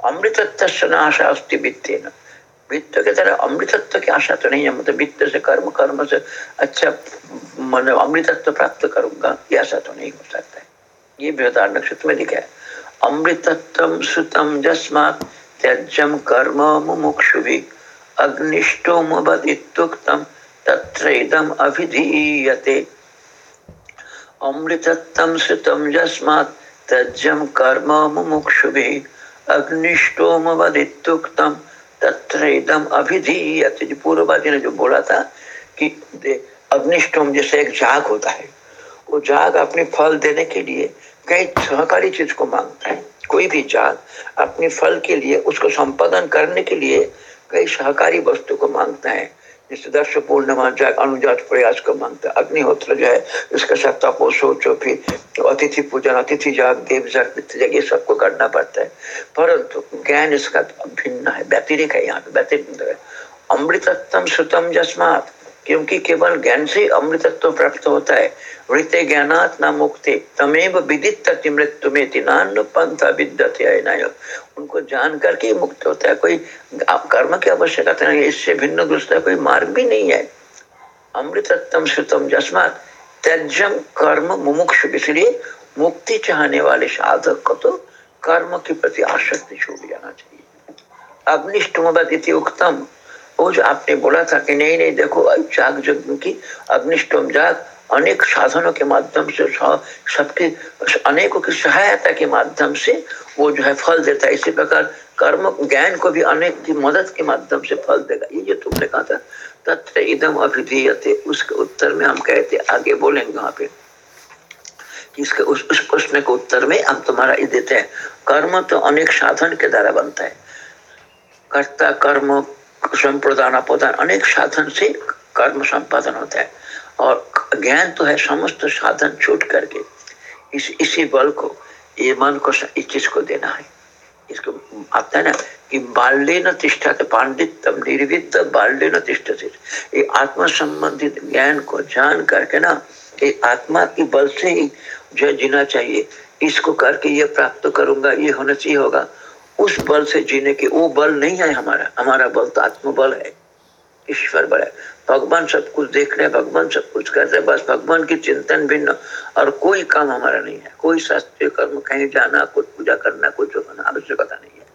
अमृतत्व नाशा अस्ति वित्ते वित्त के तरह अमृतत्व की आशा तो नहीं है मतलब वित्त से कर्म कर्म से अच्छा मन अमृतत्व प्राप्त करूँगा ये आशा तो नहीं हो सकता है ये बृहदार नक्षत्र में लिखा है अमृतत्व श्रुतम जस्मात त्यजम कर्म मुमुक्षु भी अग्निष्टोमुक्तम तत्र इदम अभिधीयते अमृतत्व श्रुतम जस्मात त्यजम कर्म मुमुक्षु भी अग्निष्टोमुक्तम इदम अभिधीयते। जो पूर्ववादी ने जो बोला था कि अग्निष्टोम जैसे एक जाग होता है, वो जाग अपने फल देने के लिए कई सहकारी चीज़ को माँगता है। कोई भी जाग अपने फल के लिए, उसको संपादन करने के लिए कई सहकारी वस्तु को माँगता है। पूर्णिमा जाग अनुजात प्रयास को माँगता। अग्निहोत्र जो है इसका को सोचो फिर अतिथि पूजन, अतिथि जाग, देव जाग जाग, ये सबको करना पड़ता है। परंतु ज्ञान इसका भिन्न है, व्यतिरिक है यहाँ पे व्यतिरिक अमृतत्म सुतम जस्मात। क्योंकि केवल ज्ञान से अमृतत्व प्राप्त होता है। वृत्ते ज्ञानात न मुक्ति, तमेव विदित मृत्यु में तिनान्न पंथ विद्यते उनको जान करके मुक्त होता है। कोई कर्म की आवश्यकता नहीं, इससे भिन्न दूसरा कोई मार्ग भी नहीं है। अमृतत्व श्रुतम जस्मात त्यजम कर्म मुमुक्ष। इसलिए मुक्ति चाहने वाले साधक को तो कर्म के प्रति आसक्ति छोड़ जाना चाहिए। अग्निष्ठ उत्तम वो जो आपने बोला था कि नहीं नहीं देखो जाग जग की अग्निष्टोम जाग। अनेक साधनों के माध्यम से सबके अनेकों की सहायता के माध्यम से वो जो है फल देता है। इसी प्रकार कर्म ज्ञान को भी अनेक की मदद के माध्यम से फल देगा। ये जो तुमने कहा था तत्र इदम अभिधीयते उसके उत्तर में हम कहते आगे बोलेंगे वहाँ पे। इसके उस, उस प्रश्न के उत्तर में हम तुम्हारा ये देते हैं। कर्म तो अनेक साधन के द्वारा बनता है। कर्ता कर्म संप्रदान प्रदान अनेक साधन से कर्म संपादन होता है। और ज्ञान तो है, समस्त साधन छूट करके। इस, इसी बल को, ये मन को, इस चीज़ को देना है। इसको आता है ना कि बाल्य न तिष्ठा पांडित्य निर्विद बाल्य न तिष्ठ ये आत्मा संबंधित ज्ञान को जान करके ना, ये आत्मा की बल से ही जो जीना चाहिए, इसको करके ये प्राप्त करूँगा, ये होना चाहिए होगा। उस बल से जीने के, वो बल नहीं है हमारा। हमारा बल तो आत्मबल है। ईश्वर बल है। भगवान सब कुछ देख रहे हैं, भगवान सब कुछ कर रहे बस भगवान की चिंतन भिन्न। और कोई काम हमारा नहीं है। कोई शास्त्रीय कर्म, कहीं जाना, कुछ पूजा करना, कुछ आवश्यकता नहीं है।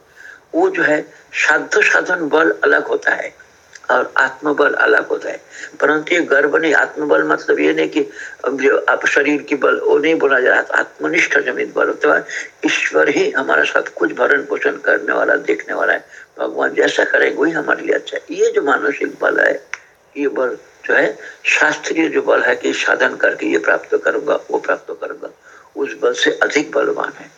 वो जो है साधु साधन बल अलग होता है। और आत्मबल अलग होता है। परंतु ये गर्व नहीं, आत्मबल मतलब ये नहीं कि आप शरीर की बल, वो नहीं बोला जा रहा आत्मनिष्ठ ज़मीन बल होता ईश्वर ही हमारा साथ कुछ भरण पोषण करने वाला, देखने वाला है। भगवान जैसा करेंगे, वही हमारे लिए अच्छा ये जो मानसिक बल है, ये बल जो है, शास्त्रीय जो बल है कि साधन करके ये प्राप्त करूँगा, वो प्राप्त करूँगा, उस बल से अधिक बलवान है।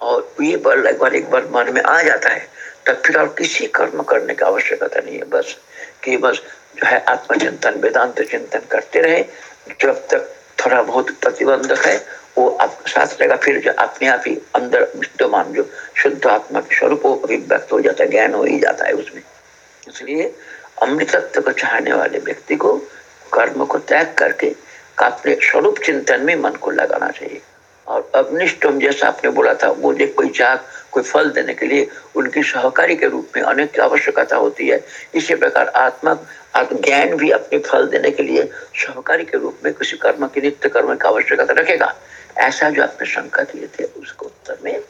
और ये बल एक बार एक बार मन में आ जाता है, तब फिर और किसी कर्म करने की आवश्यकता नहीं है, बस। कि बस जो है आत्मचिंतन, वेदांत चिंतन करते रहे जब तक थोड़ा बहुत प्रतिबंधक है, वो आपके साथ रहेगा। फिर जो अपने आप ही अंदर विद्यमान जो शुद्ध आत्मा के स्वरूप अभिव्यक्त हो जाता है, ज्ञान हो ही जाता है उसमें। इसलिए अमृतत्व को चाहने वाले व्यक्ति को कर्म को त्याग करके अपने स्वरूप चिंतन में मन को लगाना चाहिए। और अग्निष्टम जैसा आपने बोला था, वो देख कोई जाग कोई फल देने के लिए उनकी सहकारी के रूप में अनेक आवश्यकता होती है। इसी प्रकार आत्मा ज्ञान भी अपने फल देने के लिए सहकारी के रूप में किसी कर्म की, नित्य कर्म की आवश्यकता रखेगा। ऐसा जो आपने शंका किए थे, उसको उत्तर में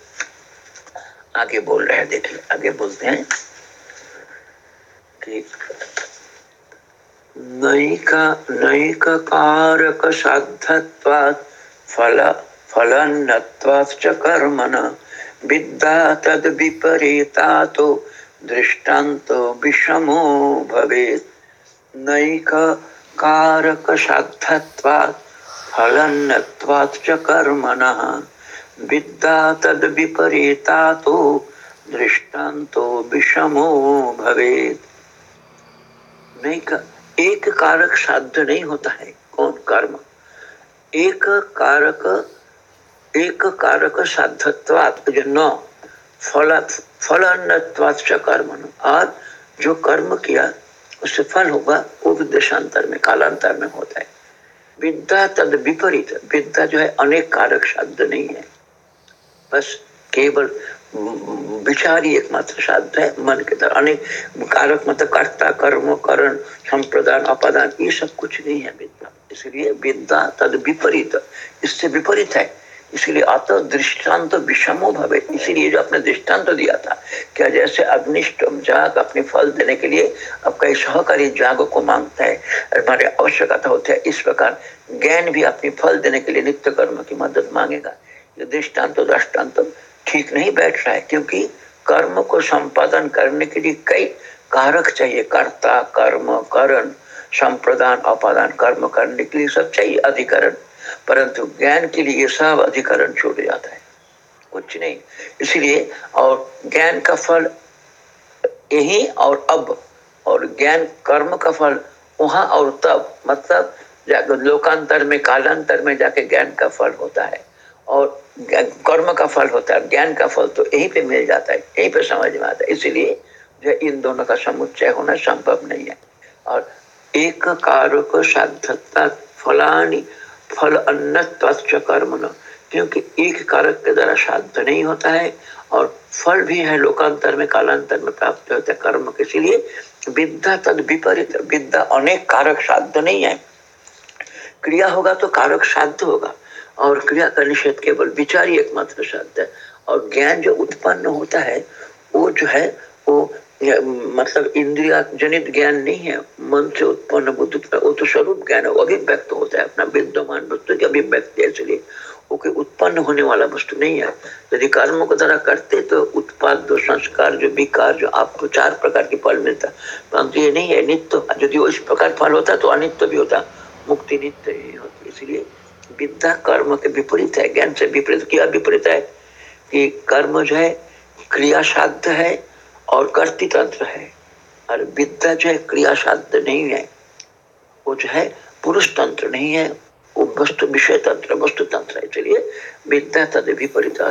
आगे बोल रहे हैं। देखिए, आगे बोलते हैं कि नैककारक साधत्वात् फल फलन्नत्वात् च कर्मण। विद्या तद विपरीता तो दृष्टान्तो विषमो भवेत्। नैक कारक साधत्वात् फलन्नत्वात् च कर्मणः। विद्या तद विपरीता तो दृष्टान्तो विषमो भवेत्। नहीं का एक कारक साध्य नहीं होता है, कौन? कर्म। एक कारक एक कारक साध्यत्वात् जो न फल फल कर्म और जो कर्म किया उससे फल होगा वो भी देशांतर में कालांतर में होता है विद्या तद विपरीत विद्या जो है अनेक कारक साध्य नहीं है बस केवल विचार ही एकमात्र साध्य है मन के तरह अनेक कारक मतलब कर्ता कर्म करण संप्रदान अपादान ये सब कुछ नहीं है विद्या इसलिए विद्या तद विपरीत इससे विपरीत है इसलिए अत दृष्टांत विषमो भवे इसीलिए जो आपने दृष्टांत दिया था क्या जैसे अग्निष्ट जाग अपने फल देने के लिए आपका सहकारी जाग को माँगता है, हमारे आवश्यकता होती है। इस प्रकार ज्ञान भी अपने फल देने के लिए नित्य कर्म की मदद मांगेगा। ये दृष्टांत दृष्टांत ठीक नहीं बैठ रहा है, क्योंकि कर्म को संपादन करने के लिए कई कारक चाहिए। कर्ता, कर्म, करण, संप्रदान, अपादान। कर्म करने के लिए सब चाहिए। अधिकरण परंतु ज्ञान के लिए सब अधिकरण छूट जाता है। कुछ नहीं। इसलिए और ज्ञान का फल यही और अब और ज्ञान कर्म का फल वहाँ और तब। मतलब लोकांतर में, कालांतर में जाके ज्ञान का फल होता है। और कर्म का फल होता है ज्ञान का फल तो यहीं पे मिल जाता है, यहीं पे समझ में आता है। इसलिए जो इन दोनों का समुच्चय होना संभव नहीं है। और एक कारक साधता फलानी फल अन्न कर्म न क्योंकि एक कारक के द्वारा साध्य नहीं होता है, और फल भी है लोकांतर में, कालांतर में प्राप्त होता है कर्म के, इसीलिए विद्या तद विपरीत, विद्या अनेक कारक साध्य नहीं है। क्रिया होगा तो कारक साध्य होगा, और क्रिया का निषेध केवल विचार ही एकमात्र साध्य है। और ज्ञान जो उत्पन्न होता है, वो जो है, वो मतलब इंद्रिया जनित ज्ञान नहीं है, मन से उत्पन्न बुद्ध वो तो स्वरूप ज्ञान है, वो अभिव्यक्त होता है, अपना विद्यमान वस्तु की अभिव्यक्ति इसलिए वो कोई उत्पन्न होने वाला वस्तु नहीं है। यदि कर्म को तरह करते तो उत्पाद, जो संस्कार, जो विकार, जो आपको चार प्रकार के फल मिलता परंतु ये नहीं है, नित्य, यदि वो इस प्रकार फल होता तो अनित्य भी होता, मुक्ति नित्य ही होती। इसलिए विद्या कर्म के विपरीत है, ज्ञान से विपरीत, क्या विपरीत है? कि कर्म जो है क्रिया साध्य है और कर्ती तंत्र है। और विद्या जो है, क्रिया साध्य नहीं है। वो जो है, पुरुष तंत्र नहीं है। वो वस्तु विषय तंत्र वस्तु तंत्र है। इसलिए विद्या तद विपरीत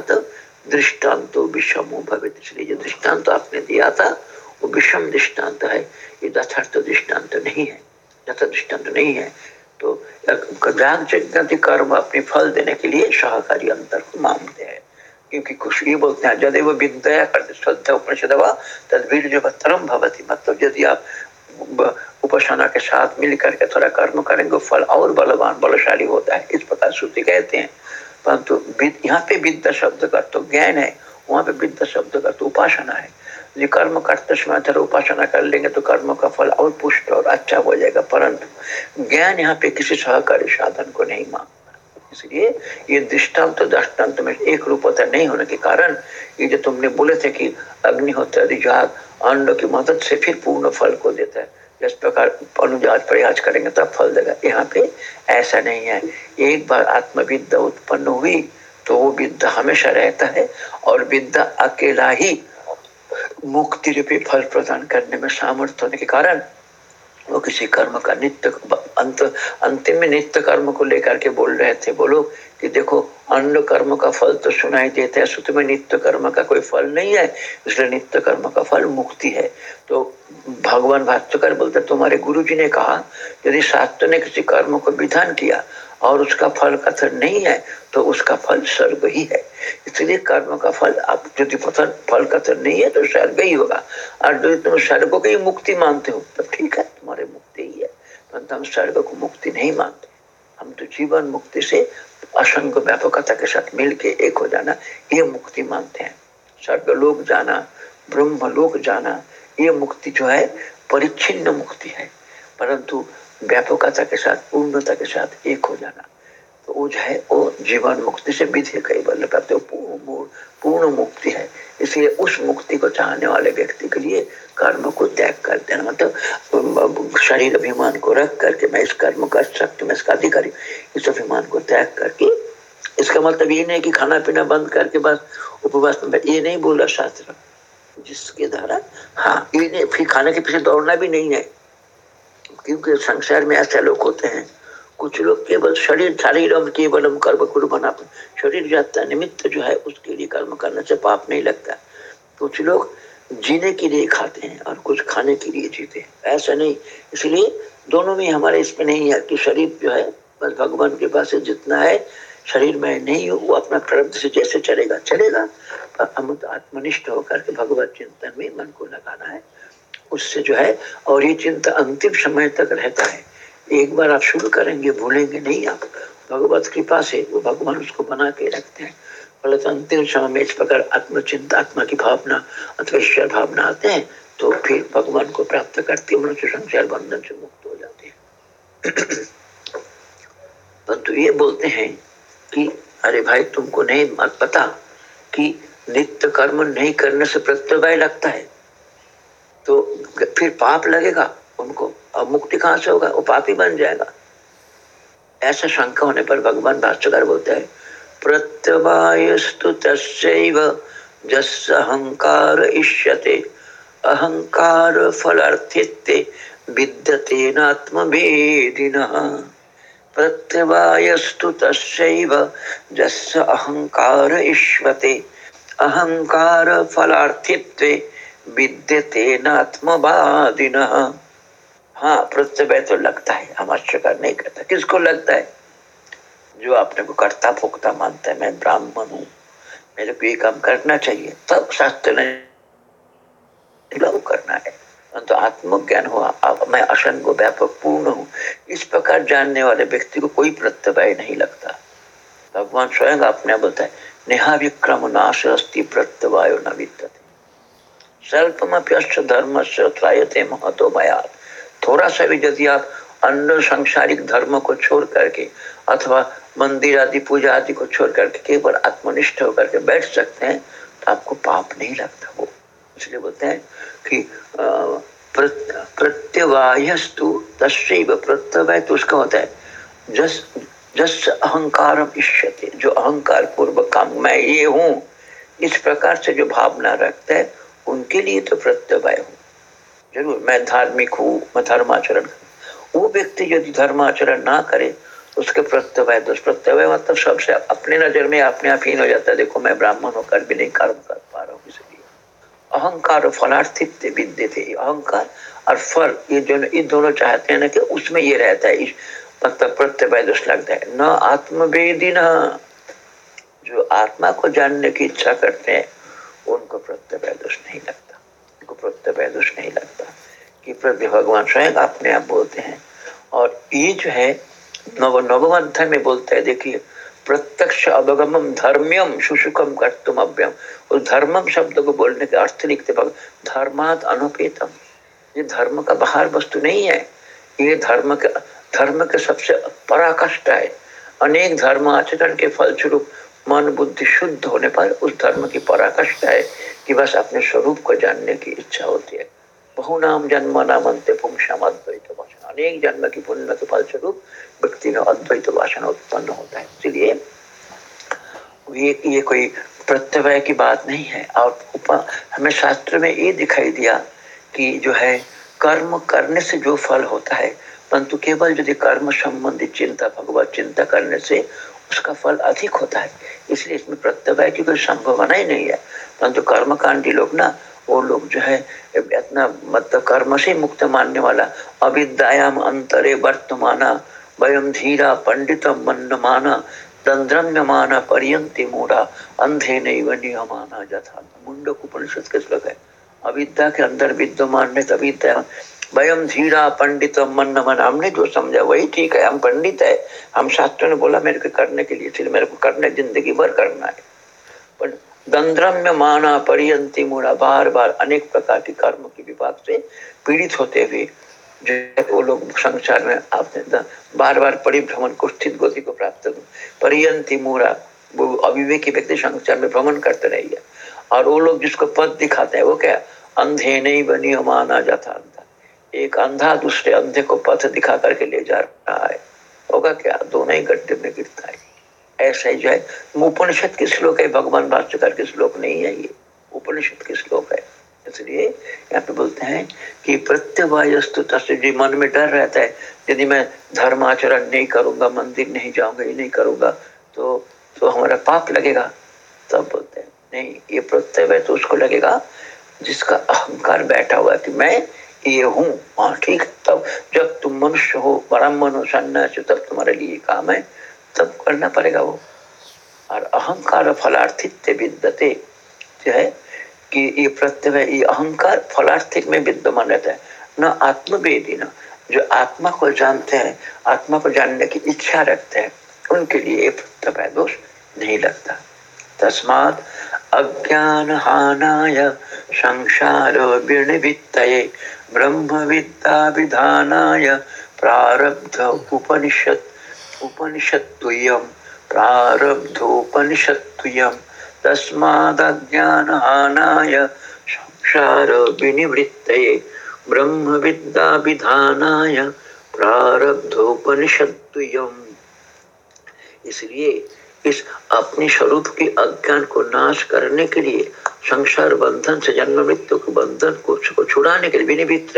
दृष्टांत विषमो भवित। इसलिए जो दृष्टांत आपने दिया था, वो विषम दृष्टांत है। ये यथार्थ दृष्टांत नहीं है। यथा दृष्टांत नहीं है। तो कर्म अपने फल देने के लिए सहकारी अंतर को मानते हैं। क्योंकि कुछ ये बोलते हैं यदि वो विद्या करते श्रद्धा उपनिषद तद वीर तरम भवती। मतलब यदि आप उपासना के साथ मिल करके थोड़ा कर्म करेंगे, फल और बलवान, बलशाली होता है, इस प्रकार श्रुति कहते हैं। परंतु यहाँ पे विद्या शब्द का तो ज्ञान है, वहाँ पे विद्या शब्द का तो उपासना है। यदि कर्म करते समय थोड़ा उपासना कर लेंगे तो कर्म का फल और पुष्ट और अच्छा हो जाएगा। परंतु ज्ञान यहाँ पे किसी सहकारी साधन को नहीं माँगता इसलिए ये दृष्टांत तो दृष्टांत में एक रूपता नहीं होने के कारण ये जो तुमने बोले थे कि अग्निहोत्र जाग अन्न की मदद से फिर पूर्ण फल को देता है, जिस प्रकार अनुजात प्रयास करेंगे तब फल देगा। यहाँ पे ऐसा नहीं है। एक बार आत्मविद्या उत्पन्न हुई तो वो विद्या हमेशा रहता है और विद्या अकेला ही मुक्ति रूपी फल प्रदान करने में सामर्थ्य होने के कारण वो किसी कर्म का नित्य अंत, अंतिम में नित्य कर्म को लेकर के बोल रहे थे, बोलो कि देखो अन्य कर्म का फल तो सुनाई देते है सुत में नित्य कर्म का कोई फल नहीं है, इसलिए नित्य कर्म का फल मुक्ति है। तो भगवान भास्कर बोलते, तुम्हारे गुरु जी ने कहा, यदि शास्त्र ने किसी कर्म को विधान किया और उसका फल कथन नहीं है तो उसका फल स्वर्ग ही है। इसलिए कर्म का फल, आप यदि फल कथन नहीं है तो स्वर्ग ही होगा। और यदि तुम स्वर्ग को ही मुक्ति मानते हो तो ठीक है, तुम्हारे मुक्ति ही है। परंतु हम स्वर्ग को मुक्ति नहीं मानते। हम तो जीवन मुक्ति से असंग व्यापकता के साथ मिलके एक हो जाना, ये मुक्ति मानते हैं। स्वर्ग लोग जाना, ब्रह्म लोग जाना, ये मुक्ति जो है, परिच्छिन्न मुक्ति है। परंतु व्यापकता के साथ, पूर्णता के साथ एक हो जाना। तो वो जो है वो जीवन मुक्ति से विधि कई बल पूर्ण पूर्ण मुक्ति है। इसलिए उस मुक्ति को चाहने वाले व्यक्ति के लिए कर्म को त्याग कर देना मतलब शरीर अभिमान को रख करके मैं इस कर्म कर सकती मैं इसका अधिकारी इस अभिमान को त्याग करके, इसका मतलब ये नहीं कि खाना पीना बंद करके बस उपवास में ये नहीं बोला शास्त्र। जिसके द्वारा हाँ ये नहीं, फिर खाने के पीछे दौड़ना भी नहीं है। क्योंकि संसार में ऐसे लोग होते हैं, कुछ लोग केवल शरीर शरीर केवल हम कर्म कुरु बना शरीर जाता निमित्त जो है, उसके लिए कर्म करने से पाप नहीं लगता। कुछ लोग जीने के लिए खाते हैं और कुछ खाने के लिए जीते हैं। ऐसा नहीं, इसलिए दोनों में हमारे इसमें नहीं है कि शरीर जो है, बस भगवान के पास जितना है, शरीर में नहीं हो, वो अपना कर्म से जैसे चलेगा चलेगा। पर अमुत आत्मनिष्ठ होकर के भगवत चिंतन में मन को लगाना है। उससे जो है, और ये चिंता अंतिम समय तक रहता है। एक बार आप शुरू करेंगे, भूलेंगे नहीं आप। भगवत कृपा से वो भगवान उसको बना के रखते हैं। बोले अंतिम समय में इस प्रकार आत्मचिंता, आत्मा की भावना अथवा ईश्वर भावना आते हैं तो फिर भगवान को प्राप्त करते मनुष्य संसार बंधन से मुक्त हो जाते हैं। परंतु ये बोलते हैं कि, अरे भाई, तुमको नहीं मत पता कि नित्य कर्म नहीं करने से प्रत्यवाय लगता है। तो फिर पाप लगेगा, उनको अब मुक्ति कहाँ से होगा? वो पापी बन जाएगा। ऐसा शंका होने पर भगवान भाष्यकर बोलते हैं, प्रत्यवायस्तु अहंकार इष्यते, अहंकार नात्मभेदिनः प्रत्यवायस्तु तस्यैव जस्य अहंकार अहंकार फलार्थित्वे विद्यते नात्मवादिनः हाँ प्रत्यय तो लगता है, हम आश्चर्य नहीं करता। किसको लगता है? जो अपने को करता फूकता मानता है, मैं ब्राह्मण हूँ, मेरे को ये काम करना चाहिए, तब शास्त्र ने करना है। तो आत्मज्ञान हुआ, अब मैं असंग व्यापक पूर्ण हूँ, इस प्रकार जानने वाले व्यक्ति को कोई प्रत्यवय नहीं लगता। भगवान स्वयं अपने बोलता है नेहा विक्रम नाश अस्थि प्रत्यवायो न विद्यते। धर्म से त्रायते महतो मयात। थोड़ा सा भी यदि आप अन्य सांसारिक धर्म को छोड़ करके, अथवा मंदिर आदि, पूजा आदि को छोड़ करके, केवल आत्मनिष्ठ होकर के बैठ सकते हैं तो आपको पाप नहीं लगता वो। इसलिए बोलते हैं कि प्रत्यवायस्तु तस्व प्रत्यवाय तो उसका होता है, जस जस अहंकार जो अहंकार पूर्वक काम, मैं ये हूँ। इस प्रकार से जो भावना रखता है उनके लिए तो प्रत्यवाय हूँ। ज़रूर, मैं धार्मिक हूँ, मैं धर्माचरण वो व्यक्ति यदि धर्माचरण ना करे, उसके प्रत्यवय दोष। प्रत्यवय मतलब सबसे अपने नज़र में अपने आप हीन हो जाता है। देखो, मैं ब्राह्मण होकर भी नहीं कर्म कर पा रहा हूँ इसलिए अहंकार और फलार्थित विद्य थे। अहंकार और फल, ये जो ये दोनों चाहते हैं ना कि उसमें ये रहता है मतलब प्रत्यवय दोष लगता है। न आत्मवेदी न जो आत्मा को जानने की इच्छा करते हैं उनको प्रत्यवय दोष नहीं लगता। उनको प्रत्यवय दोष नहीं लगता। कि प्रति भगवान स्वयं अपने आप बोलते हैं। और ये जो है, नव नवम अध्याय में बोलता है, देखिए, प्रत्यक्ष अवगम धर्म्यम सुसुखम कर्तुम अव्यम उस धर्मम शब्द को बोलने के अर्थ लिखते धर्मात अनुपेतम। ये धर्म का बाहर वस्तु नहीं है। ये धर्म के धर्म के सबसे पराकष्ट है। अनेक धर्म आचरण के फलस्वरूप मन बुद्धि शुद्ध होने पर उस धर्म की पराकष्ट है कि बस अपने स्वरूप को जानने की इच्छा होती है। बहु नाम जन्म नाम अंत्य अद्वैत वासना अनेक जन्म की पुण्य के फल स्वरूप व्यक्ति में अद्वैत वासना उत्पन्न होता है। इसलिए ये ये कोई प्रत्यवय की बात नहीं है। और हमें शास्त्र में ये दिखाई दिया कि जो है, कर्म करने से जो फल होता है, परंतु केवल यदि कर्म संबंधित चिंता, भगवत चिंता करने से उसका फल अधिक होता है। इसलिए इसमें प्रत्यवय की कोई संभावना ही नहीं है। परंतु कर्मकांडी लोग ना, वो लोग जो है इतना मतलब कर्म से मुक्त मानने वाला अविद्याम अंतरे वर्तमाना वयम धीरा पंडित मन्नमाना दंद्रम्यमाना पर्यंती मूढ़ा, अंधे नहीं नियमाना जथा। मुंडक उपनिषद के श्लोक है। अविद्या के अंदर विद्यमान है अविद्या वयम धीरा पंडित मन नमन हमने जो समझा, वही ठीक है, हम पंडित है। हम शास्त्र ने बोला, मेरे को करने के लिए, इसलिए मेरे को करने, ज़िंदगी भर करना है। पर दंद्रम्य माना परियंती मुड़ा बार बार अनेक प्रकार के कर्म के विभाग से पीड़ित होते हुए, जो वो लोग संसार में आपने बार बार परिभ्रमण को, स्थित गति को प्राप्त परियंती मूरा वो अविवेकी व्यक्ति संसार में भ्रमण करते रहेंगे और वो लोग जिसको पद दिखाते हैं, वो क्या? अंधे नहीं बनी माना जाता अंधा एक अंधा दूसरे अंधे को पथ दिखा करके ले जा रहा है। होगा क्या? दोनों ही गड्ढे में गिरता है। ऐसा ही जो है उपनिषद के श्लोक है, भगवान भाष्यकर के श्लोक नहीं है ये। उपनिषद के श्लोक है। इसलिए यहाँ पे बोलते हैं कि प्रत्यवायस्तु जी, मन में डर रहता है। यदि मैं धर्म आचरण नहीं करूँगा, मंदिर नहीं जाऊँगा, ये नहीं करूँगा तो तो हमारा पाप लगेगा। तब बोलते हैं, नहीं, ये प्रत्यय तो उसको लगेगा जिसका अहंकार बैठा हुआ है कि मैं ये हूँ। हाँ ठीक है। तब जब तुम मनुष्य हो, ब्राह्मण हो, सन्यास हो, तब तुम्हारे लिए काम है। तब करना पड़ेगा वो। और अहंकार फलार्थित्य विद्यते। जो है कि ये प्रत्यय ये अहंकार फलार्थिक में विद्यमान रहता है। न आत्मवेदी न। जो आत्मा को जानते हैं, आत्मा को जानने की इच्छा रखते हैं, उनके लिए ये प्रत्यय दोष नहीं लगता। तस्मात अज्ञान हानाय संसार विनिवित्तये। ब्रह्म विद्या विधानाय प्रारब्ध उपनिषद उपनिषत्तुयम् प्रारब्धोपनिषत्तुयम् तस्मादज्ञानहानाय संसारविनिवृत्तये ब्रह्मविद्याविधानाय प्रारब्धोपनिषत्तुयम् इसलिए इस अपने स्वरूप के अज्ञान को नाश करने के लिए संसार बंधन से जन्म मृत्यु के बंधन को छुड़ाने के लिए विनिवित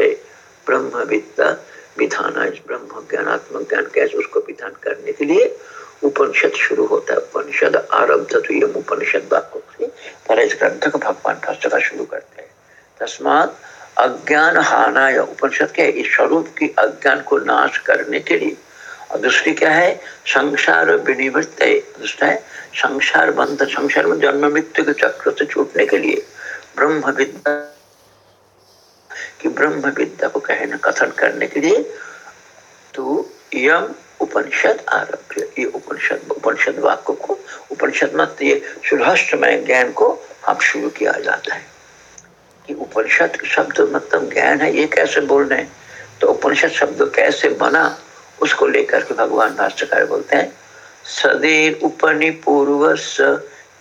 ब्रह्म विद्या, विधान ब्रह्म ज्ञानात्मक ज्ञान कैसे उसको विधान करने के लिए उपनिषद शुरू होता है। उपनिषद आरब्ध तो ये उपनिषद वाक्यों पर इस ग्रंथ को भगवान भाषा शुरू करते हैं। तस्मात अज्ञान हाना या उपनिषद के इस स्वरूप की अज्ञान को नाश करने के लिए दूसरी क्या है संसार विनिवृत्त है संसार बंध, संसार में जन्म मृत्यु के चक्र से छूटने के लिए ब्रह्म विद्या कि ब्रह्म विद्या को कहना कथन करने के लिए तो यम उपनिषद आरभ्य। ये उपनिषद उपनिषद वाक्य को, उपनिषद मत ये सुरहस्टमय ज्ञान को हम शुरू किया जाता है कि उपनिषद शब्द मतलब ज्ञान है, ये कैसे बोल रहे हैं? तो उपनिषद शब्द कैसे बना? उसको लेकर के भगवान भाष्यकार बोलते हैं सदैर उपनि पूर्व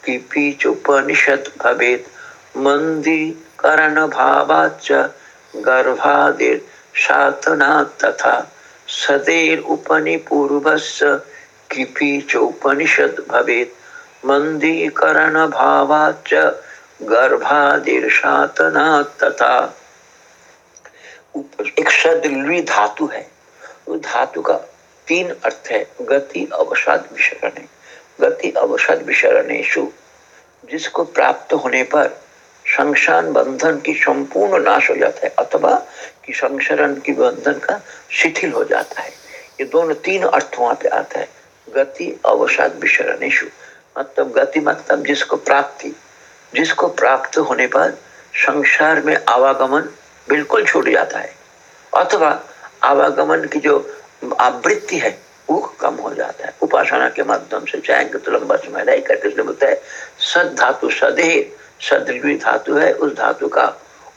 की उपनिषद भवेद मंदी करण भावाच गर्भादिर सातना तथा सदेर उपनिपूर्वस्य किपि चोपनिषद भवेत मंदीकरण भावाच गर्भादिर सातना तथा। एक शब्द धातु है। वो धातु का तीन अर्थ है, गति, अवसाद, विशरण। गति, अवसाद विशरणेशु जिसको प्राप्त होने पर संसार बंधन की संपूर्ण नाश हो जाता है, अथवा कि संसारण की बंधन का शिथिल हो जाता है। ये दोनों तीन अर्थ वहाँ पे आता है, गति, अवसाद विशरणेशु मतलब गति मतलब जिसको प्राप्ति, जिसको प्राप्त होने पर संसार में आवागमन बिल्कुल छूट जाता है। अथवा आवागमन की जो आवृत्ति है, वो कम हो जाता है। उपासना के माध्यम से चाहेंगे तो लंबा समय रह करके बोलते हैं, सद धातु सदेह सदृवी धातु है, उस धातु का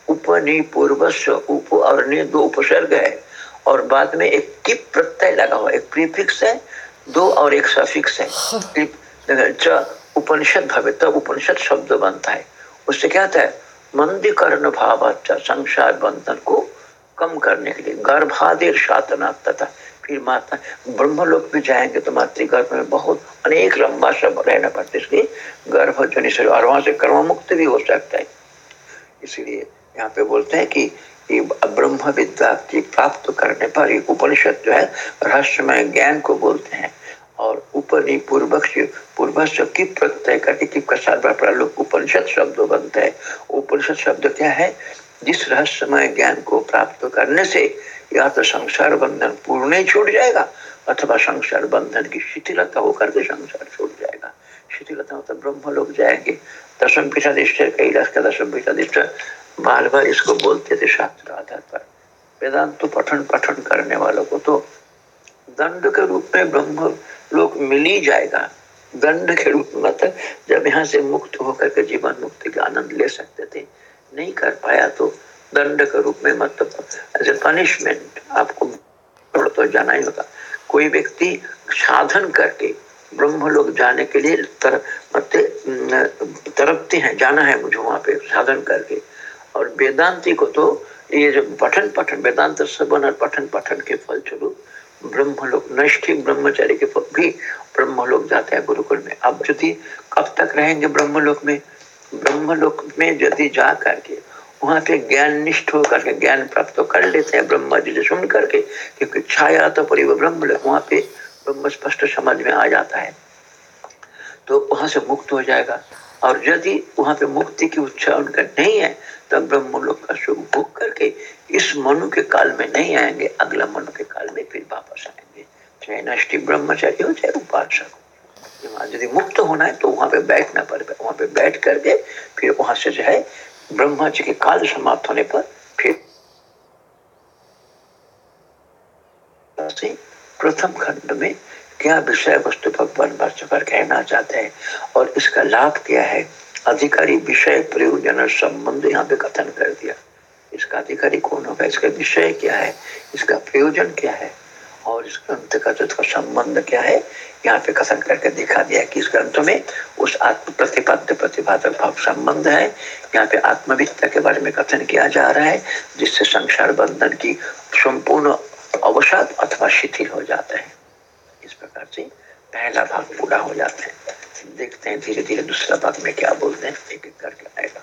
उपनि पूर्वस्व उप और ने दो उपसर्ग है। और बाद में एक किप प्रत्यय लगा हुआ एक प्रीफिक्स है, दो और एक सफिक्स है। उपनिषद भवे तब उपनिषद शब्द बनता है। उससे क्या होता है, मंदीकरण भाव संसार बंधन को कम करने के लिए। गर्भादेर सातना तथा फिर माता ब्रह्म लोग भी जाएँगे तो मातृगर्भ में बहुत अनेक लंबा सब रहना पड़ता है। इसलिए गर्भ जनि शरीर और वहाँ से कर्म मुक्त भी हो सकता है। इसलिए यहाँ पे बोलते हैं कि ये ब्रह्म विद्या की प्राप्त करने पर एक उपनिषद जो है, रहस्यमय ज्ञान को बोलते हैं। और ऊपरी पूर्वक पूर्व की प्रत्यय करके की प्रसाद लोग उपनिषद शब्द बनते हैं। उपनिषद शब्द क्या है? जिस रहस्यमय ज्ञान को प्राप्त करने से या तो संसार बंधन पूर्ण ही छूट जाएगा, अथवा संसार बंधन की शिथिलता होकर के संसार छूट जाएगा। शिथिलता मतलब ब्रह्म लोग जाएँगे। दसम पीठाधिष्ठ, कैलाश का दसम पीठाधिष्ठ बार बार इसको बोलते थे शास्त्र आधार पर। वेदांत तो पठन पठन करने वालों को तो दंड के रूप में ब्रह्म लोग मिल ही जाएगा। दंड के रूप में मतलब जब यहाँ से मुक्त होकर के जीवन मुक्ति का आनंद ले सकते थे। नहीं कर पाया तो दंड के रूप में मतलब एज ए पनिशमेंट आपको तो जाना ही होगा। कोई व्यक्ति साधन करके ब्रह्म लोग जाने के लिए तर, मतलब तरपते हैं जाना है मुझे वहाँ पे साधन करके। और वेदांति को तो ये जो पठन पठन वेदांत श्रवण और पठन पठन के फल स्वरूप ब्रह्म लोग नैष्ठिक ब्रह्मचारी के भी ब्रह्म लोग जाते हैं गुरुकुल में। अब यदि कब तक रहेंगे ब्रह्म लोक में? ब्रह्म लोक में यदि जा करके, वहाँ पे ज्ञान निष्ठ होकर के, ज्ञान प्राप्त कर लेते हैं ब्रह्मा जी से सुन करके, क्योंकि छाया तो परी ब्रह्म वहाँ पे ब्रह्म स्पष्ट समझ में आ जाता है। तो वहाँ से मुक्त हो जाएगा। और यदि वहाँ पे मुक्ति की इच्छा उनका नहीं है, तब ब्रह्म लोक का सुख भोग करके इस मनु के काल में नहीं आएँगे, अगला मनु के काल में फिर वापस आएँगे। चाहे नष्टि ब्रह्मचारी हो चाहे उपासक हो। यदि मुक्त होना है तो वहाँ पे बैठना पड़ेगा वहाँ पे बैठ करके फिर वहाँ से जो है, ब्रह्मा जी के काल समाप्त होने पर फिर प्रथम खंड में क्या विषय वस्तु भगवान वर्षकर कहना चाहते हैं और इसका लाभ क्या है? अधिकारी विषय प्रयोजन संबंध यहाँ पे कथन कर दिया। इसका अधिकारी कौन होगा? इसका विषय क्या है? इसका प्रयोजन क्या है? और इस ग्रंथ का जो संबंध क्या है, यहाँ पे कथन करके दिखा दिया कि इस ग्रंथ में उस आत्म प्रतिपाद्य प्रतिपादक भाव संबंध है। यहाँ पे आत्मविद्या के बारे में कथन किया जा रहा है, जिससे संसार बंधन की संपूर्ण अवसाद अथवा शिथिल हो जाता है। इस प्रकार से पहला भाग पूरा हो जाता है। देखते हैं धीरे धीरे दूसरा भाग में क्या बोलते हैं एक एक करके आएगा।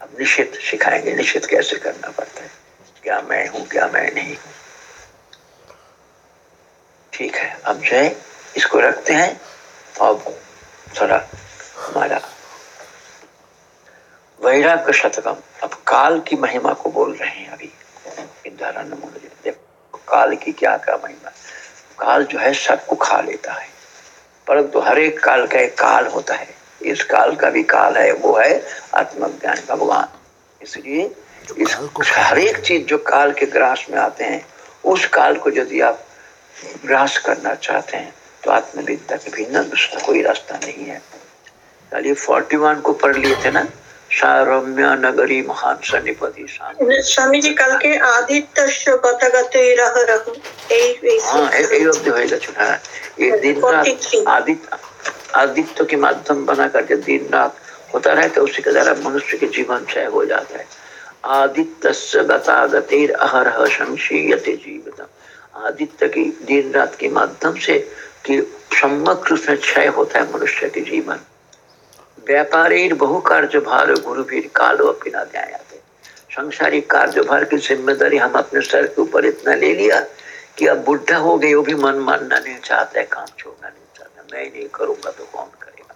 अब निषेध सिखाएँगे निश्चित कैसे करना पड़ता है? क्या मैं हूँ, क्या मैं नहीं हूँ? ठीक है अब जो है इसको रखते हैं अब थोड़ा हमारा वैराग्य शतकम अब काल की महिमा को बोल रहे हैं अभी। देखो काल की क्या क्या महिमा। काल जो है सबको खा लेता है। परंतु हर एक काल का एक काल होता है। इस काल का भी काल है वो है आत्मज्ञान भगवान। इसलिए इस हर एक चीज़ जो काल के ग्रास में आते हैं उस काल को यदि आप ग्रास करना चाहते हैं तो आत्मविद्या के भिन्न दूसरा कोई रास्ता नहीं है चलिए फोर्टी वन को पढ़ लिए थे ना सारम्य नगरी महान सन्निपति स्वामी जी कल के आदित्य हाँ এই অবধি হয়ে গেছে হ্যাঁ এই দিন রাত आदित्य आदित्य के माध्यम बना करके दिन रात होता रहता है उसी के द्वारा मनुष्य के जीवन क्षय हो जाता है आदित्य गतागतिर अहरह संशीयते जीवितम आदित्य की दिन रात के माध्यम से कि में क्षय होता है मनुष्य के जीवन। व्यापारी बहु कार्य भार गुरु भी कालो अपना ध्याते संसारिक कार्य भार की ज़िम्मेदारी हम अपने सर के ऊपर इतना ले लिया कि अब बुढ़ा हो गए, वो भी मन मानना नहीं चाहता है काम छोड़ना नहीं चाहता। मैं नहीं करूँगा तो कौन करेगा?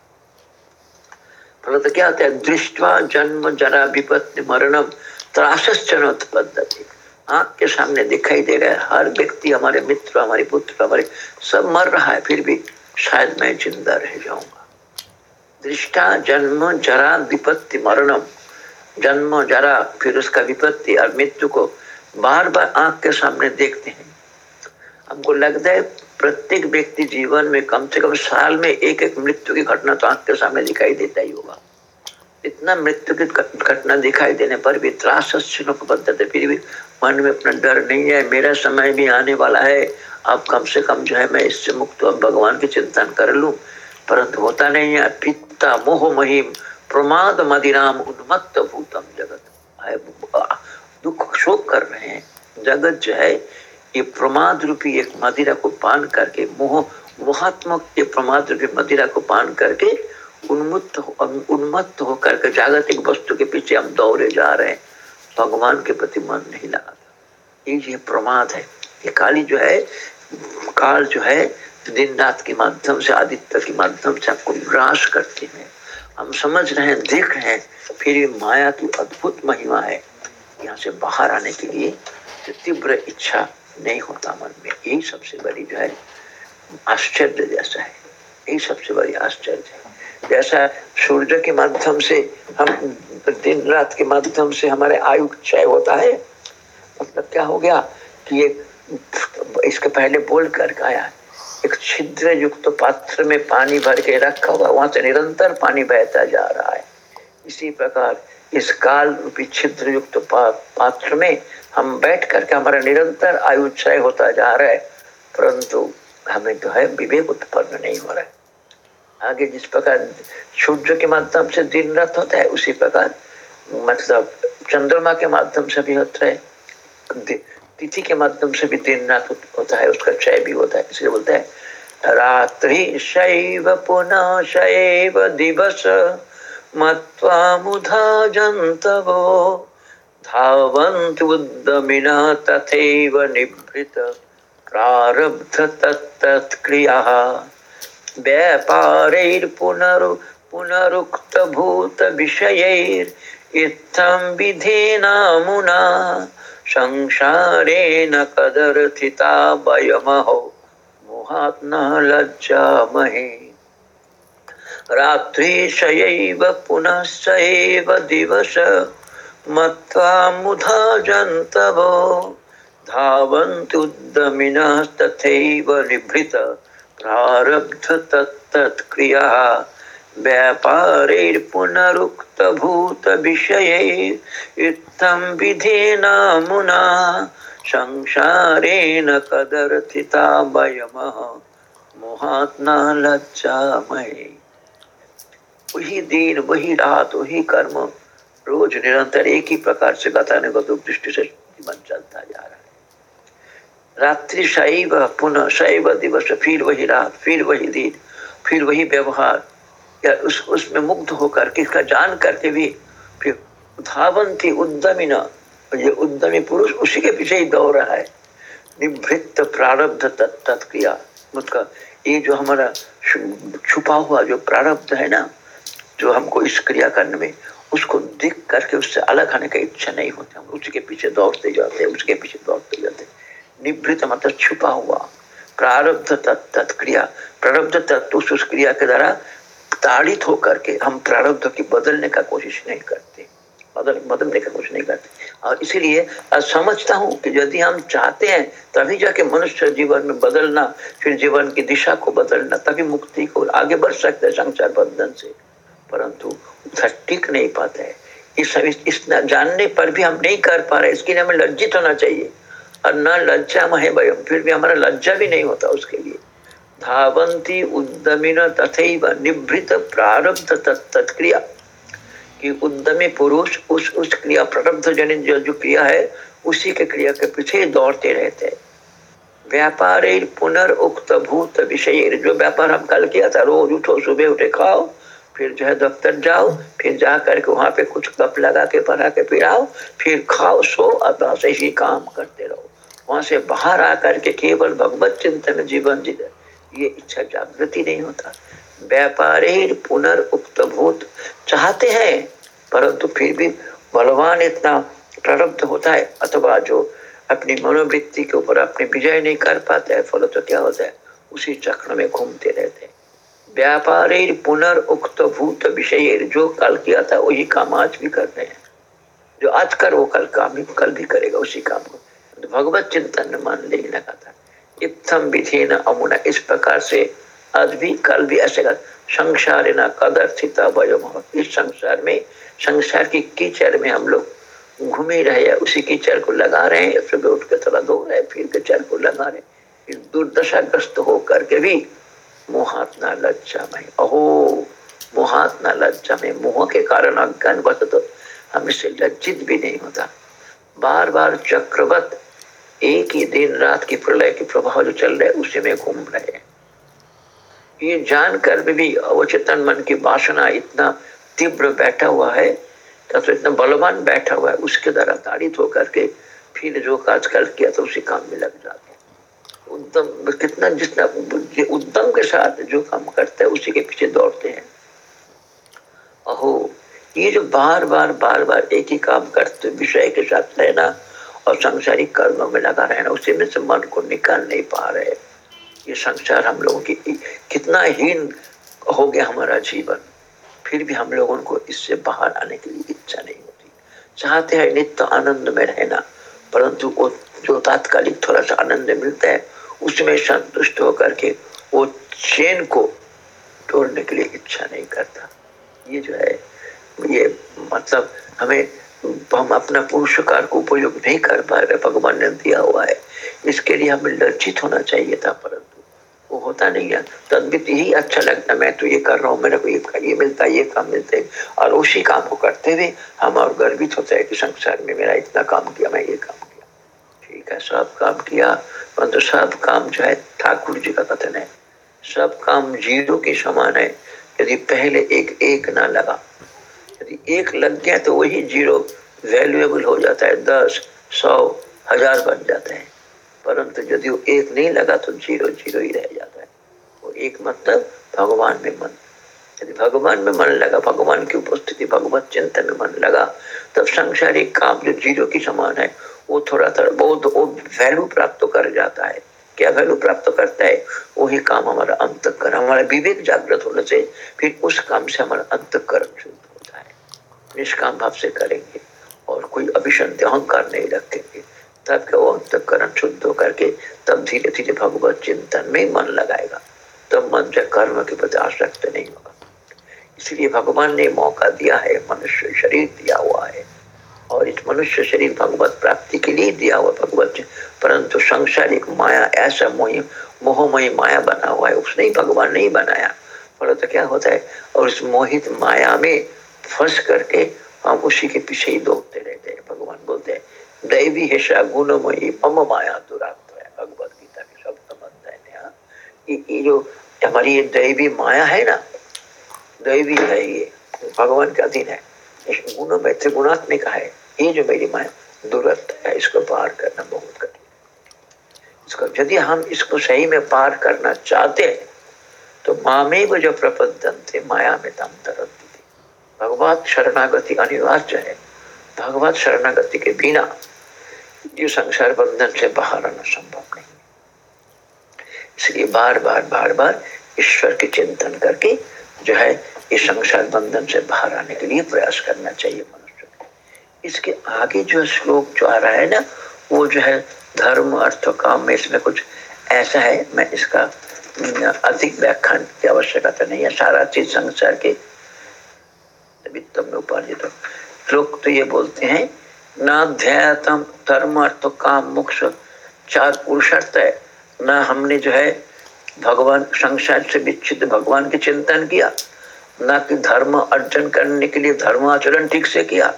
फल क्या होता है? दृष्टवा जन्म जरा विपत्ति मरणम त्रासश्चन पद्धति आँख के सामने दिखाई दे रहा है। हर व्यक्ति, हमारे मित्र, हमारे पुत्र, हमारे सब मर रहा है, फिर भी शायद मैं ज़िंदा रह जाऊँगा। दृष्टा जन्म जरा विपत्ति मरणम। जन्म जरा, फिर उसका विपत्ति और मृत्यु को बार बार आँख के सामने देखते हैं। हमको लगता है प्रत्येक व्यक्ति जीवन में कम से कम साल में एक एक मृत्यु की घटना तो आँख के सामने दिखाई देता ही होगा। इतना मृत्यु की घटना दिखाई देने पर भी त्रास पद्धति, फिर भी मन में अपना डर नहीं है, मेरा समय भी आने वाला है। अब कम से कम जो है मैं इससे मुक्त भगवान की चिंतन कर लू। परंतु होता नहीं है पिता मोह, महिम, प्रमाद, मदिराम, उन्मत्त भूतम जगत। दुख, शोक कर रहे हैं। जगत जो है, ये प्रमाद रूपी एक मदिरा को पान करके, मोह, मोहात्मक ये प्रमाद रूपी मदिरा को पान करके उन्मुक्त उन्मत्त होकर के जागतिक वस्तु के पीछे हम दौड़े जा रहे हैं। भगवान के प्रति मन नहीं लगाता ये ये प्रमाद है। ये काली जो है, काल जो है दिन रात के माध्यम से, आदित्य के माध्यम से आपको ग्रास करते हैं। हम समझ रहे हैं, देख रहे हैं, फिर ये माया की अद्भुत महिमा है। यहाँ से बाहर आने के लिए तीव्र इच्छा नहीं होता मन में। यही सबसे बड़ी जो है, आश्चर्य जैसा है। यही सबसे बड़ी आश्चर्य है। जैसा सूर्य के माध्यम से हम दिन रात के माध्यम से हमारे आयु क्षय होता है मतलब क्या हो गया कि ये इसके पहले बोल कर आया? एक छिद्र युक्त तो पात्र में पानी भर के रखा हुआ वहाँ से निरंतर पानी बहता जा रहा है। इसी प्रकार इस काल रूपी छिद्र युक्त पा, पात्र में हम बैठ करके हमारा निरंतर आयु क्षय होता जा रहा है परंतु हमें जो है विवेक उत्पन्न नहीं हो रहा है। आगे जिस प्रकार सूर्य के माध्यम से दिन रात होता है, उसी प्रकार मतलब चंद्रमा के माध्यम से भी होता है तिथि के माध्यम से भी दिन रात होता है, उसका क्षय भी होता है, इसलिए बोलते हैं, रात्रि शैव पुनः शैव दिवस, मत्वा मुधा जन्तवो धावन्त्युद्यमिनः तथैव निभृत, प्रारब्ध तत्तत्क्रियाः व्यापारैर्पुनरु पुनरुक्तभूतविषयैर्इत्थं विधेनामुना संसारेण कदर्थिता वयमहो। मोहात् न लज्जामहे। रात्रिशयैव पुनश्चैव दिवस मत्वा मुधा जन्तवो। धावन्तुद्यमिनस्तथैव निभृत। प्रारब्ध तत्तत्क्रिया व्यापारैर्पुनरुक्तभूतविषयैर्युक्तं विधेनामुना संसारेण कदर्थिता वयमः मोहात् न लज्जामहे वही दिन, वही रात, वही कर्म, रोज निरंतर एक ही प्रकार से गतानुगत दृष्टि से जीवन चलता जा रहा है। रात्रि शैव, पुनः शैव दिवस, फिर वही रात, फिर वही दिन, फिर वही व्यवहार। या उस, उसमें मुग्ध होकर, किसका जान करके भी फिर धावंती उद्यमी ये उद्यमी पुरुष उसी के पीछे ही दौड़ रहा है। निवृत्त प्रारब्ध तत्क्रिया उसका ये जो हमारा छुपा हुआ जो प्रारब्ध है ना, जो हमको इस क्रिया करने में, उसको देख करके उससे अलग आने का इच्छा नहीं होता। हम उसके पीछे दौड़ते जाते हैं, उसके पीछे दौड़ते निवृत्त मतलब छुपा हुआ। प्रारब्ध तत्क्रिया प्रारब्ध तत्व उस क्रिया के द्वारा ताड़ित होकर के हम प्रारब्ध की बदलने का कोशिश नहीं करते। बदल बदलने का कोशिश नहीं करते। और इसीलिए समझता हूँ कि यदि हम चाहते हैं तभी जाके मनुष्य जीवन में बदलना फिर जीवन की दिशा को बदलना तभी मुक्ति को आगे बढ़ सकते हैं संसार बंधन से। परंतु टिक नहीं पाता है। इस, इस जानने पर भी हम नहीं कर पा रहे इसके लिए हमें लज्जित होना चाहिए। और न लज्जा महे भयम फिर भी हमारा लज्जा भी नहीं होता उसके लिए। धावंती उद्यमिन तथा निभृत प्रारब्ध तत्क्रिया। कि उद्यमी पुरुष उस उस क्रिया प्रारब्ध जनित जो, जो क्रिया है उसी के क्रिया के पीछे दौड़ते रहते हैं। व्यापार पुनर्उक्त भूत विषय। जो व्यापार हम कल किया था रोज उठो सुबह उठे खाओ फिर जो है दफ्तर जाओ फिर जा करके वहाँ पे कुछ कप लगा के पढ़ा के पिराओ फिर खाओ सो बस ऐसी काम करते रहो। वहाँ से बाहर आकर के केवल भगवत चिंतन जीवन जी ये इच्छा जागृति नहीं होता। व्यापार पुनर्उक्त भूत चाहते हैं, परंतु फिर भी बलवान इतना प्रारब्ध होता है, अथवा जो अपनी मनोवृत्ति के ऊपर अपने विजय नहीं कर पाते हैं फल तो क्या होता है? उसी चक्र में घूमते रहते हैं। व्यापार पुनर्उक्त भूत विषय जो कल किया था, वही काम आज भी कर रहे हैं। जो आज कर, वो कल काम ही कल भी करेगा, उसी काम को। भगवत चिंतन मान लेने लगा था इतम विधि न अमुना। इस प्रकार से आज भी, कल भी ऐसे संसार न कदर स्थित इस संसार में, संसार की कीचड़ में हम लोग घूमे रहे हैं, उसी कीचड़ को लगा रहे हैं सुबह उठ के थोड़ा धो रहे, फिर कीचड़ को लगा रहे फिर दुर्दशाग्रस्त हो करके भी मोहात न लज्जा में, अहो मोहात न लज्जा में, मोह के कारण अज्ञान बस तो हम इससे लज्जित भी नहीं होता। बार बार चक्रवत एक ही दिन रात की प्रलय के प्रभाव जो चल रहे, उसी में घूम रहे हैं। ये जानकर भी भी अवचेतन मन की वासना इतना तीव्र बैठा हुआ है तो इतना बलवान बैठा हुआ है, उसके द्वारा ताड़ित होकर के फिर जो काज कल किया तो उसी काम में लग जाते हैं। उद्दम कितना जितना उद्दम के साथ जो काम करते हैं, उसी के पीछे दौड़ते हैं। अहो, ये जो बार बार बार बार एक ही काम करते, विषय के साथ रहना और संसारिक कर्मों में लगा रहना, उसी में से मन को निकाल नहीं पा रहे। ये संसार हम लोगों की कितना हीन हो गया हमारा जीवन। फिर भी हम लोगों को इससे बाहर आने की इच्छा नहीं होती। चाहते हैं नित्य आनंद में रहना, परंतु वो जो तात्कालिक थोड़ा सा आनंद मिलता है, उसमें संतुष्ट होकर के वो चेन को तोड़ने के लिए इच्छा नहीं करता। ये जो है, ये मतलब हमें हम अपना पुरुषकार को उपयोग नहीं कर पा रहे, भगवान ने दिया हुआ है। इसके लिए हमें लज्जित होना चाहिए था, परंतु वो होता नहीं है। तद्वित यही अच्छा लगता, मैं तो ये कर रहा हूँ, मेरे को ये ये मिलता है, ये काम मिलते हैं। और उसी काम को करते हुए हम और गर्वित होते हैं कि संसार में मेरा इतना काम किया, मैं ये काम किया। ठीक है, सब काम किया, परंतु सब काम जो है ठाकुर जी का कथन है। सब काम ज़ीरो के समान है। यदि पहले एक एक ना लगा यदि एक लग गया तो वही ज़ीरो वैल्यूएबल हो जाता है, दस, सौ, हज़ार बन जाते हैं। परंतु यदि एक नहीं लगा तो ज़ीरो ज़ीरो ही रह जाता है। वो एक मतलब भगवान में मन। यदि भगवान में मन लगा, भगवान की उपस्थिति भगवत चिंतन में मन लगा, तब संसारिक काम जो ज़ीरो की समान है। वो थोड़ा थोड़ा बहुत वो वैल्यू प्राप्त कर जाता है। क्या वैल्यू प्राप्त करता है? वही काम हमारा अंत कर हमारा विवेक जागृत होने से, फिर उस काम से हमारा अंत है निष्काम भाव से करेंगे और कोई अभिशंत अहंकार नहीं रखेंगे। तब क्या वो अंतकरण शुद्ध होकर के तब धीरे धीरे भगवत चिंतन में मन लगाएगा। तब मन से कर्म के प्रति आसक्त नहीं होगा। इसलिए भगवान ने मौका दिया है, मनुष्य शरीर दिया हुआ है। और इस मनुष्य शरीर भगवत प्राप्ति के लिए दिया हुआ भगवत परंतु संसारिक माया, ऐसा मोह मोहमय माया बना हुआ है, उसने ही भगवान नहीं बनाया। परंतु क्या होता है? और उस मोहित माया में फंस करके हम उसी के पीछे ही दौड़ते रहते हैं, भगवान बोलते हैं, दैवी हिस्सा गुणमयी मम माया दुरात्म है भगवत गीता के शब्द में हाँ। जो हमारी ये दैवी माया है ना, दैवी है ये, भगवान का अधीन है त्रिगुणात्मिका है, ये जो मेरी माया दुरत्व है, इसको पार करना बहुत कठिन इसको यदि हम इसको सही में पार करना चाहते हैं तो मामे वो जो प्रबंधन थे, माया में तम तरत भगवत शरणागति अनिवार्य है। भगवान शरणागति के बिना ये संसार बंधन से बाहर आना संभव नहीं इसलिए बार बार बार बार ईश्वर के चिंतन करके जो है इस संसार बंधन से बाहर आने के लिए प्रयास करना चाहिए मनुष्य को। इसके आगे जो श्लोक जो आ रहा है ना, वो जो है धर्म, अर्थ, काम में इसमें कुछ ऐसा है, मैं इसका अधिक व्याख्यान की आवश्यकता नहीं है। सारा चीज़ संसार के वित्तम में उपार्जित श्लोक तो ये बोलते हैं नाध्यातम धर्म अर्थ काम मोक्ष, चार पुरुषार्थ है। न हमने जो है भगवान संसार से विच्छित भगवान के चिंतन किया, न कि धर्म अर्जन करने के लिए धर्म आचरण ठीक से किया,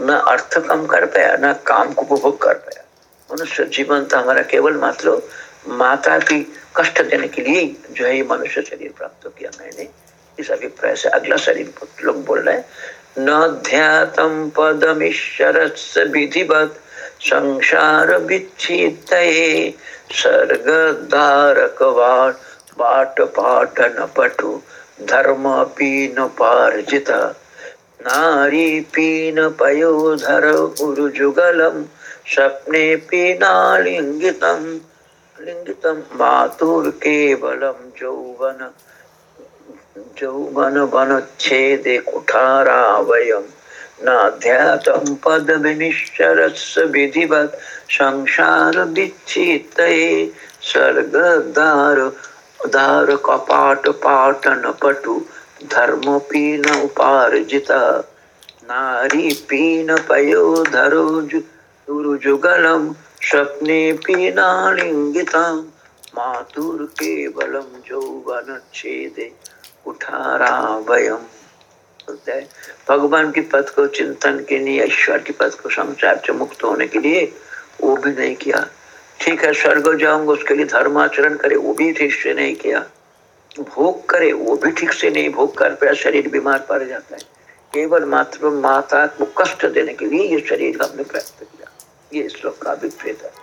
न अर्थ कम कर पाया, न काम को उपभोग कर पाया। मनुष्य जीवन तो हमारा केवल मात्र माता की कष्ट देने के लिए जो है ये मनुष्य शरीर प्राप्त किया मैंने। इस अभिप्राय से अगला शरीर लोग बोल रहे हैं न ध्यातम पदमीश्वरस्य विधिवत संसार विच्छित सर्ग धारक बाट पाठ न पटु धर्म पीन पार्जित नारी पीन पयोधर उरुजुगलम स्वप्ने पीनालिंगितम लिंगितम मातुर केवलम जौवन जौवन वनच्छेदे कुठारा वयं नाध्यातं पदविनिश्चरस्य विधिवत्। संसार विच्छित्तये स्वर्गदार दार कपाट पाटन पटु। धर्म पीन उपार्जित। नारी पीन पयो धरो जुगलम स्वप्ने केवलम उठारा वयम। भगवान की पद को, चिंतन के लिए, ईश्वर के पद को, संसार से मुक्त होने के लिए वो भी नहीं किया। ठीक है, स्वर्ग जाऊँगा, उसके लिए धर्माचरण करे, वो भी ठीक से नहीं किया। भोग करे, वो भी ठीक से नहीं, भोग कर पाया शरीर बीमार पड़ जाता है। केवल मात्र माता को कष्ट देने के लिए ये शरीर हमने प्राप्त किया। ये श्लोक का अभिप्रेत है।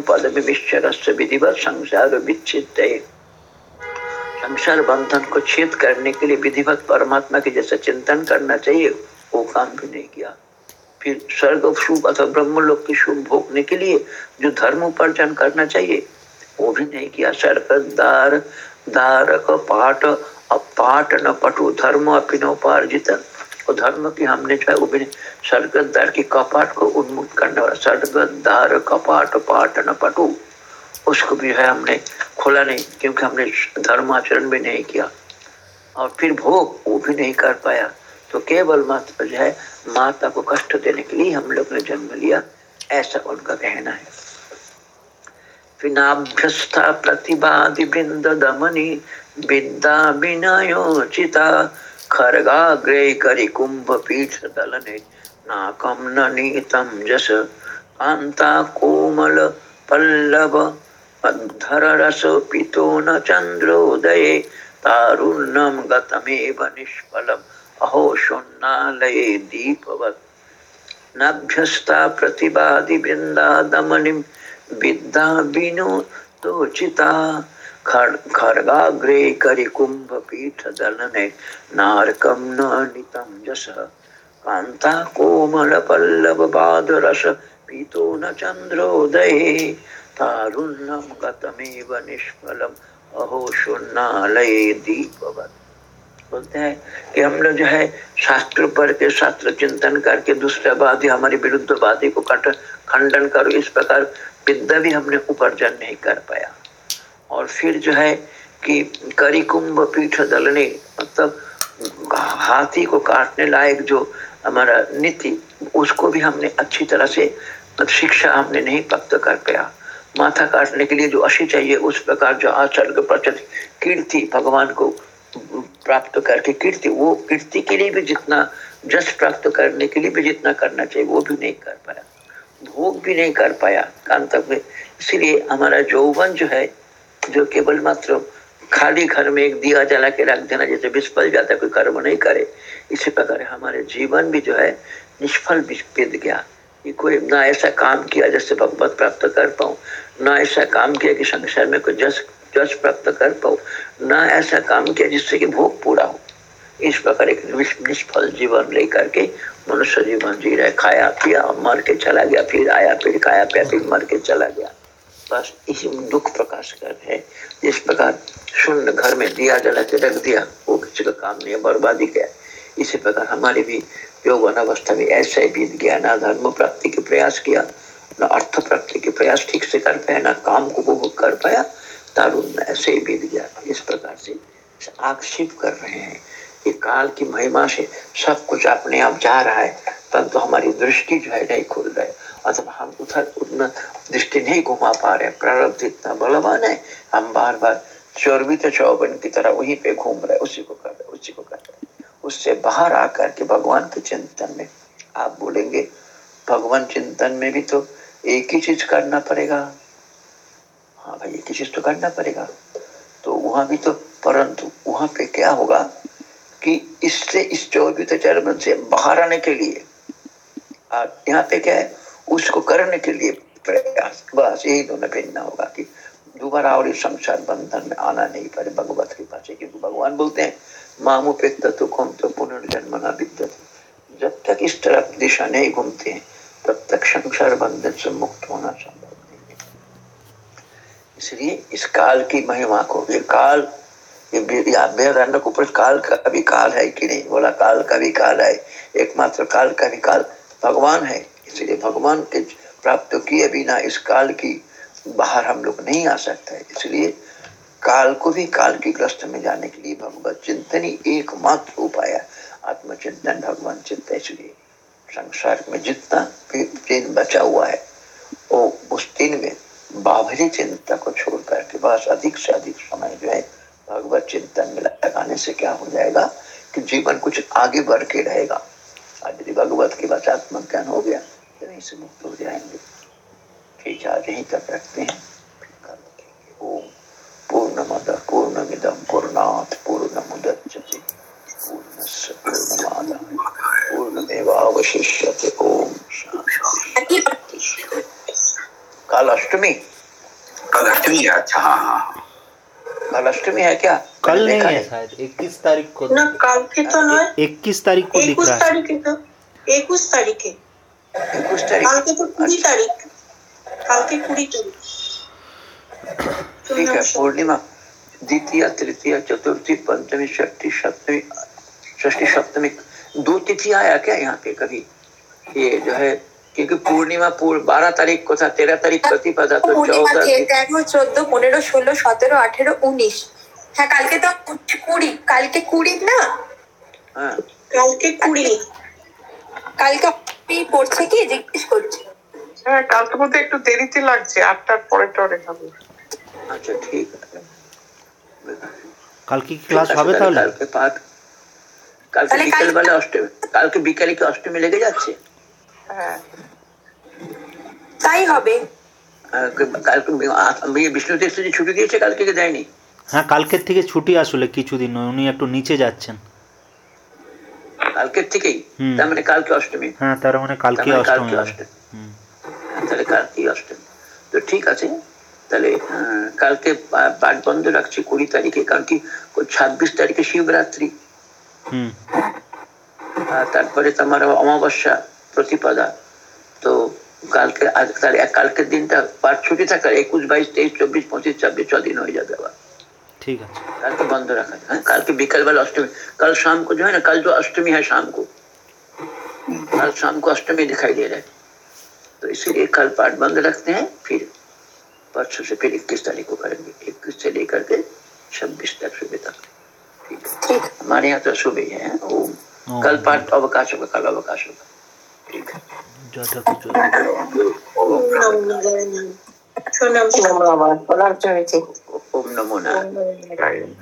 पद विधिवत, संसार विच्छित संसार बंधन को छेद करने के लिए विधिवत परमात्मा के जैसा चिंतन करना चाहिए। वो काम भी नहीं किया। फिर स्वर्ग शुभ अथवा ब्रह्म लोक की शुभ भोगने के लिए जो धर्म उपार्जन करना चाहिए, वो भी नहीं किया। सर्ग दार दारक पाठ पाठ न पटु, धर्म उपार्जित। और धर्म की हमने जो है, वो भी स्वर्गद्वार की कपाट को उन्मुक्त करने वाला। स्वर्गद्वार कपाट पाठ न पटु। उसको भी है हमने खोला नहीं, क्योंकि हमने धर्म आचरण भी नहीं किया। और फिर भोग वो भी नहीं कर पाया। तो केवल मात्र जो है, माता को कष्ट देने के लिए हम लोग ने जन्म लिया, ऐसा उनका कहना है। विनाभ्यस्था प्रतिवादि बिंद दमनी विद्या विनयोचिता खरगाग्रे करि कुंभ पीठ दलने नाकम नीतम जस, कांता कोमल पल्लव। अधर रस पितो न चंद्रोदये तारुण्यम गतमेव निष्फलम। अहो शून्नालये दीपवत्। नभ्यस्ता दमनिम विद्या विनोदोचिता खड्गाग्रे करिकुंभ पीठ दलने नारकम नितम जस। कांता कोमल पल्लव बाद रस पीतो न चंद्रोदय तारुण्यम गतमेव निष्फलम। अहो शून्नालय दीपवत। बोलते हैं कि हम लोग जो है, शास्त्र पर के, शास्त्र चिंतन करके, दूसरे बाधी हमारी विरुद्ध बाधी को कट, खंडन करो, इस प्रकार विद्या भी हमने उपार्जन नहीं कर पाया। और फिर जो है कि करी कुंभ पीठ दलने मतलब हाथी को काटने लायक जो हमारा नीति, उसको भी हमने अच्छी तरह से शिक्षा हमने नहीं प्राप्त कर पाया। माथा काटने के लिए जो अशी चाहिए, उस प्रकार जो आचरण के प्रचलित कीर्ति भगवान को प्राप्त करके कीर्ति, वो कीर्ति के लिए भी जितना जस प्राप्त करने के लिए भी जितना करना चाहिए, वो भी नहीं कर पाया। भोग भी नहीं कर पाया कांतक में। इसीलिए हमारा यौवन जो है, जो केवल मात्र खाली घर में एक दिया जला के रख देना, जैसे विस्फल जाता कोई कर्म नहीं करे। इसी प्रकार हमारे जीवन भी जो है, निष्फल गया। कि कोई ना ऐसा काम किया जिससे भगवत प्राप्त कर पाऊँ, ना ऐसा काम किया कि संसार में कोई जस जस प्राप्त कर पाऊँ, ना ऐसा काम किया जिससे कि भोग पूरा हो। इस प्रकार एक निष्फल जीवन लेकर के मनुष्य जीवन जी रहे। खाया, पिया, मर के चला गया, फिर आया, फिर खाया, पिया, फिर मर के चला गया। बस इसी दुख प्रकाश कर है। जिस प्रकार शून्य घर में दिया, जला के रख दिया, वो किसी का काम नहीं है, बर्बादी क्या इसी प्रकार हमारी भी योग अवस्था में ऐसा बीत गया, ना धर्म प्राप्ति के प्रयास किया, न अर्थ प्राप्ति के प्रयास ठीक से कर पाया, ना काम को उपभोग कर पाया, तारुण ऐसे ही बीत गया। इस प्रकार से आक्षेप कर रहे हैं। कि काल की महिमा से सब कुछ अपने आप जा रहा है, परंतु तो हमारी दृष्टि जो है नहीं खुल रही। अथवा हम उधर उतना दृष्टि नहीं घुमा पा रहे प्रारब्ध इतना बलवान है, हम बार बार चौरबित चौबन की तरह वहीं पे घूम रहे उसी को कर रहे उसी को कर रहे उससे बाहर आकर के भगवान के चिंतन में। आप बोलेंगे, भगवान चिंतन में भी तो एक ही चीज़ करना पड़ेगा। हाँ भाई, एक ही चीज़ तो करना पड़ेगा। तो वहाँ भी तो परंतु वहाँ पे क्या होगा कि इससे, इस चौबीस चरण से बाहर आने के लिए यहाँ पे क्या है, उसको करने के लिए प्रयास, बस यही दोनों भिन्न होगा कि दोबारा और इस संसार बंधन में आना नहीं पड़े। भगवत के पास क्योंकि भगवान बोलते हैं मामू पे तो तो पुनर्जन्म न विद्यते जब तक इस तरफ़ दिशा नहीं घूमते हैं तब तक संसार बंधन से मुक्त होना संभव नहीं। है इसलिए इस काल की महिमा को ये काल, ये ऊपर काल का भी काल है कि नहीं? बोला, काल का भी काल है, एकमात्र काल का भी काल भगवान है। इसलिए भगवान के प्राप्त किए बिना इस काल की बाहर हम लोग नहीं आ सकते। इसलिए काल को भी काल की ग्रस्त में जाने के लिए भगवत चिंतन ही एकमात्र उपाय आत्मचिंतन भगवान चिंतन इसलिए। संसार में जितना दिन बचा हुआ है, वो उस दिन में बाभरी चिंता को छोड़ करके बस अधिक से अधिक समय जो है भगवत चिंतन में लगाने से क्या हो जाएगा कि जीवन कुछ आगे बढ़ के रहेगा। यदि भगवत के बस आत्म ज्ञान हो गया तो यहीं से मुक्त हो जाएँगे। ठीक है, आज यहीं तक रखते हैं। ओम पूर्ण मद पूर्ण मिदम पूर्णात पूर्ण मुदच्यते पूर्णस्य पूर्णमादाय। पूर्णमेवावशिष्यते। ओम शांति कल अष्टमी कल अष्टमी अच्छा हाँ हाँ कल अष्टमी है क्या? कल नहीं है शायद इक्कीस तारीख को ना कल की तो ना इक्कीस तारीख को दिख रहा है। तारीख है तो इक्कीस तारीख है। इक्कीस तारीख। कल के तो पूरी तारीख कल के पूरी तारीख। ठीक है पूर्णिमा द्वितीय तृतीय चतुर्थी पंचमी षष्ठी सप्तमी षष्ठी सप्तमी दो तिथि आया क्या यहाँ पे कभी ये जो है क्योंकि पूर्णिमा पूर्व बारह तारीख को था तेरह तारीख प्रतिपदा तो চৌদ্দ চোদ্দ পনেরো ষোলো সতেরো আঠেরো উনিশ হ্যাঁ কালকে তো কুড়ি কালকে কুড়ি না हाँ কালকে কুড়ি কালকে আপনি পড়ছে কি জিজ্ঞেস করছে হ্যাঁ কালকে মধ্যে একটু দেরিতে লাগছে আটটার পরে টরে হবে আচ্ছা ঠিক আছে। কালকে ক্লাস হবে তাহলে কালকে পাঠ কালকে বিকেল বেলা অষ্টমী কালকে বিকালে কি অষ্টমী লেগে যাচ্ছে? হ্যাঁ। তাই হবে। কালকে বি- বিষ্ণুদের ছুটি দিয়েছে কালকে দেয়নি? হ্যাঁ কালকের থেকে ছুটি আসলে কিছুদিন উনি একটু নিচে যাচ্ছেন। কালকের থেকেই? হুম। তার মানে কালকে অষ্টমী? হ্যাঁ তার মানে কালকে মানে অষ্টমী কালকে। অষ্টমী। তাহলে কালকেই অষ্টমী। তো ঠিক আছে তাহলে আহ, কালকে পা- পাঠ বন্ধ রাখছি কুড়ি তারিখে কারণ কি ছাব্বিশ তারিখে শিবরাত্রি হুম আর তারপরে তোমার অমাবস্যা প্রতিপদা তো কালকে আজ তার এক- কালকের দিনটা পাঠ ছুটি থাকার একুশ বাইশ তেইশ চব্বিশ পঁচিশ ছাব্বিশ ছ দিন হয়ে যাবে আবার ঠিক আছে कल बंद रखा है हाँ? कल के बीकल वाला अष्टमी कल शाम को जो है ना कल जो अष्टमी है शाम को कल शाम को अष्टमी दिखाई दे रहा है तो इसीलिए कल पाठ बंद रखते हैं फिर परसों से फिर इक्कीस तारीख को करेंगे। इक्कीस से लेकर के छब्बीस तक सुबह तक। ठीक है। हमारे यहाँ तो सुबह है कल पाठ अवकाश होगा कल अवकाश होगा। ठीक है। ओम नमो नारायण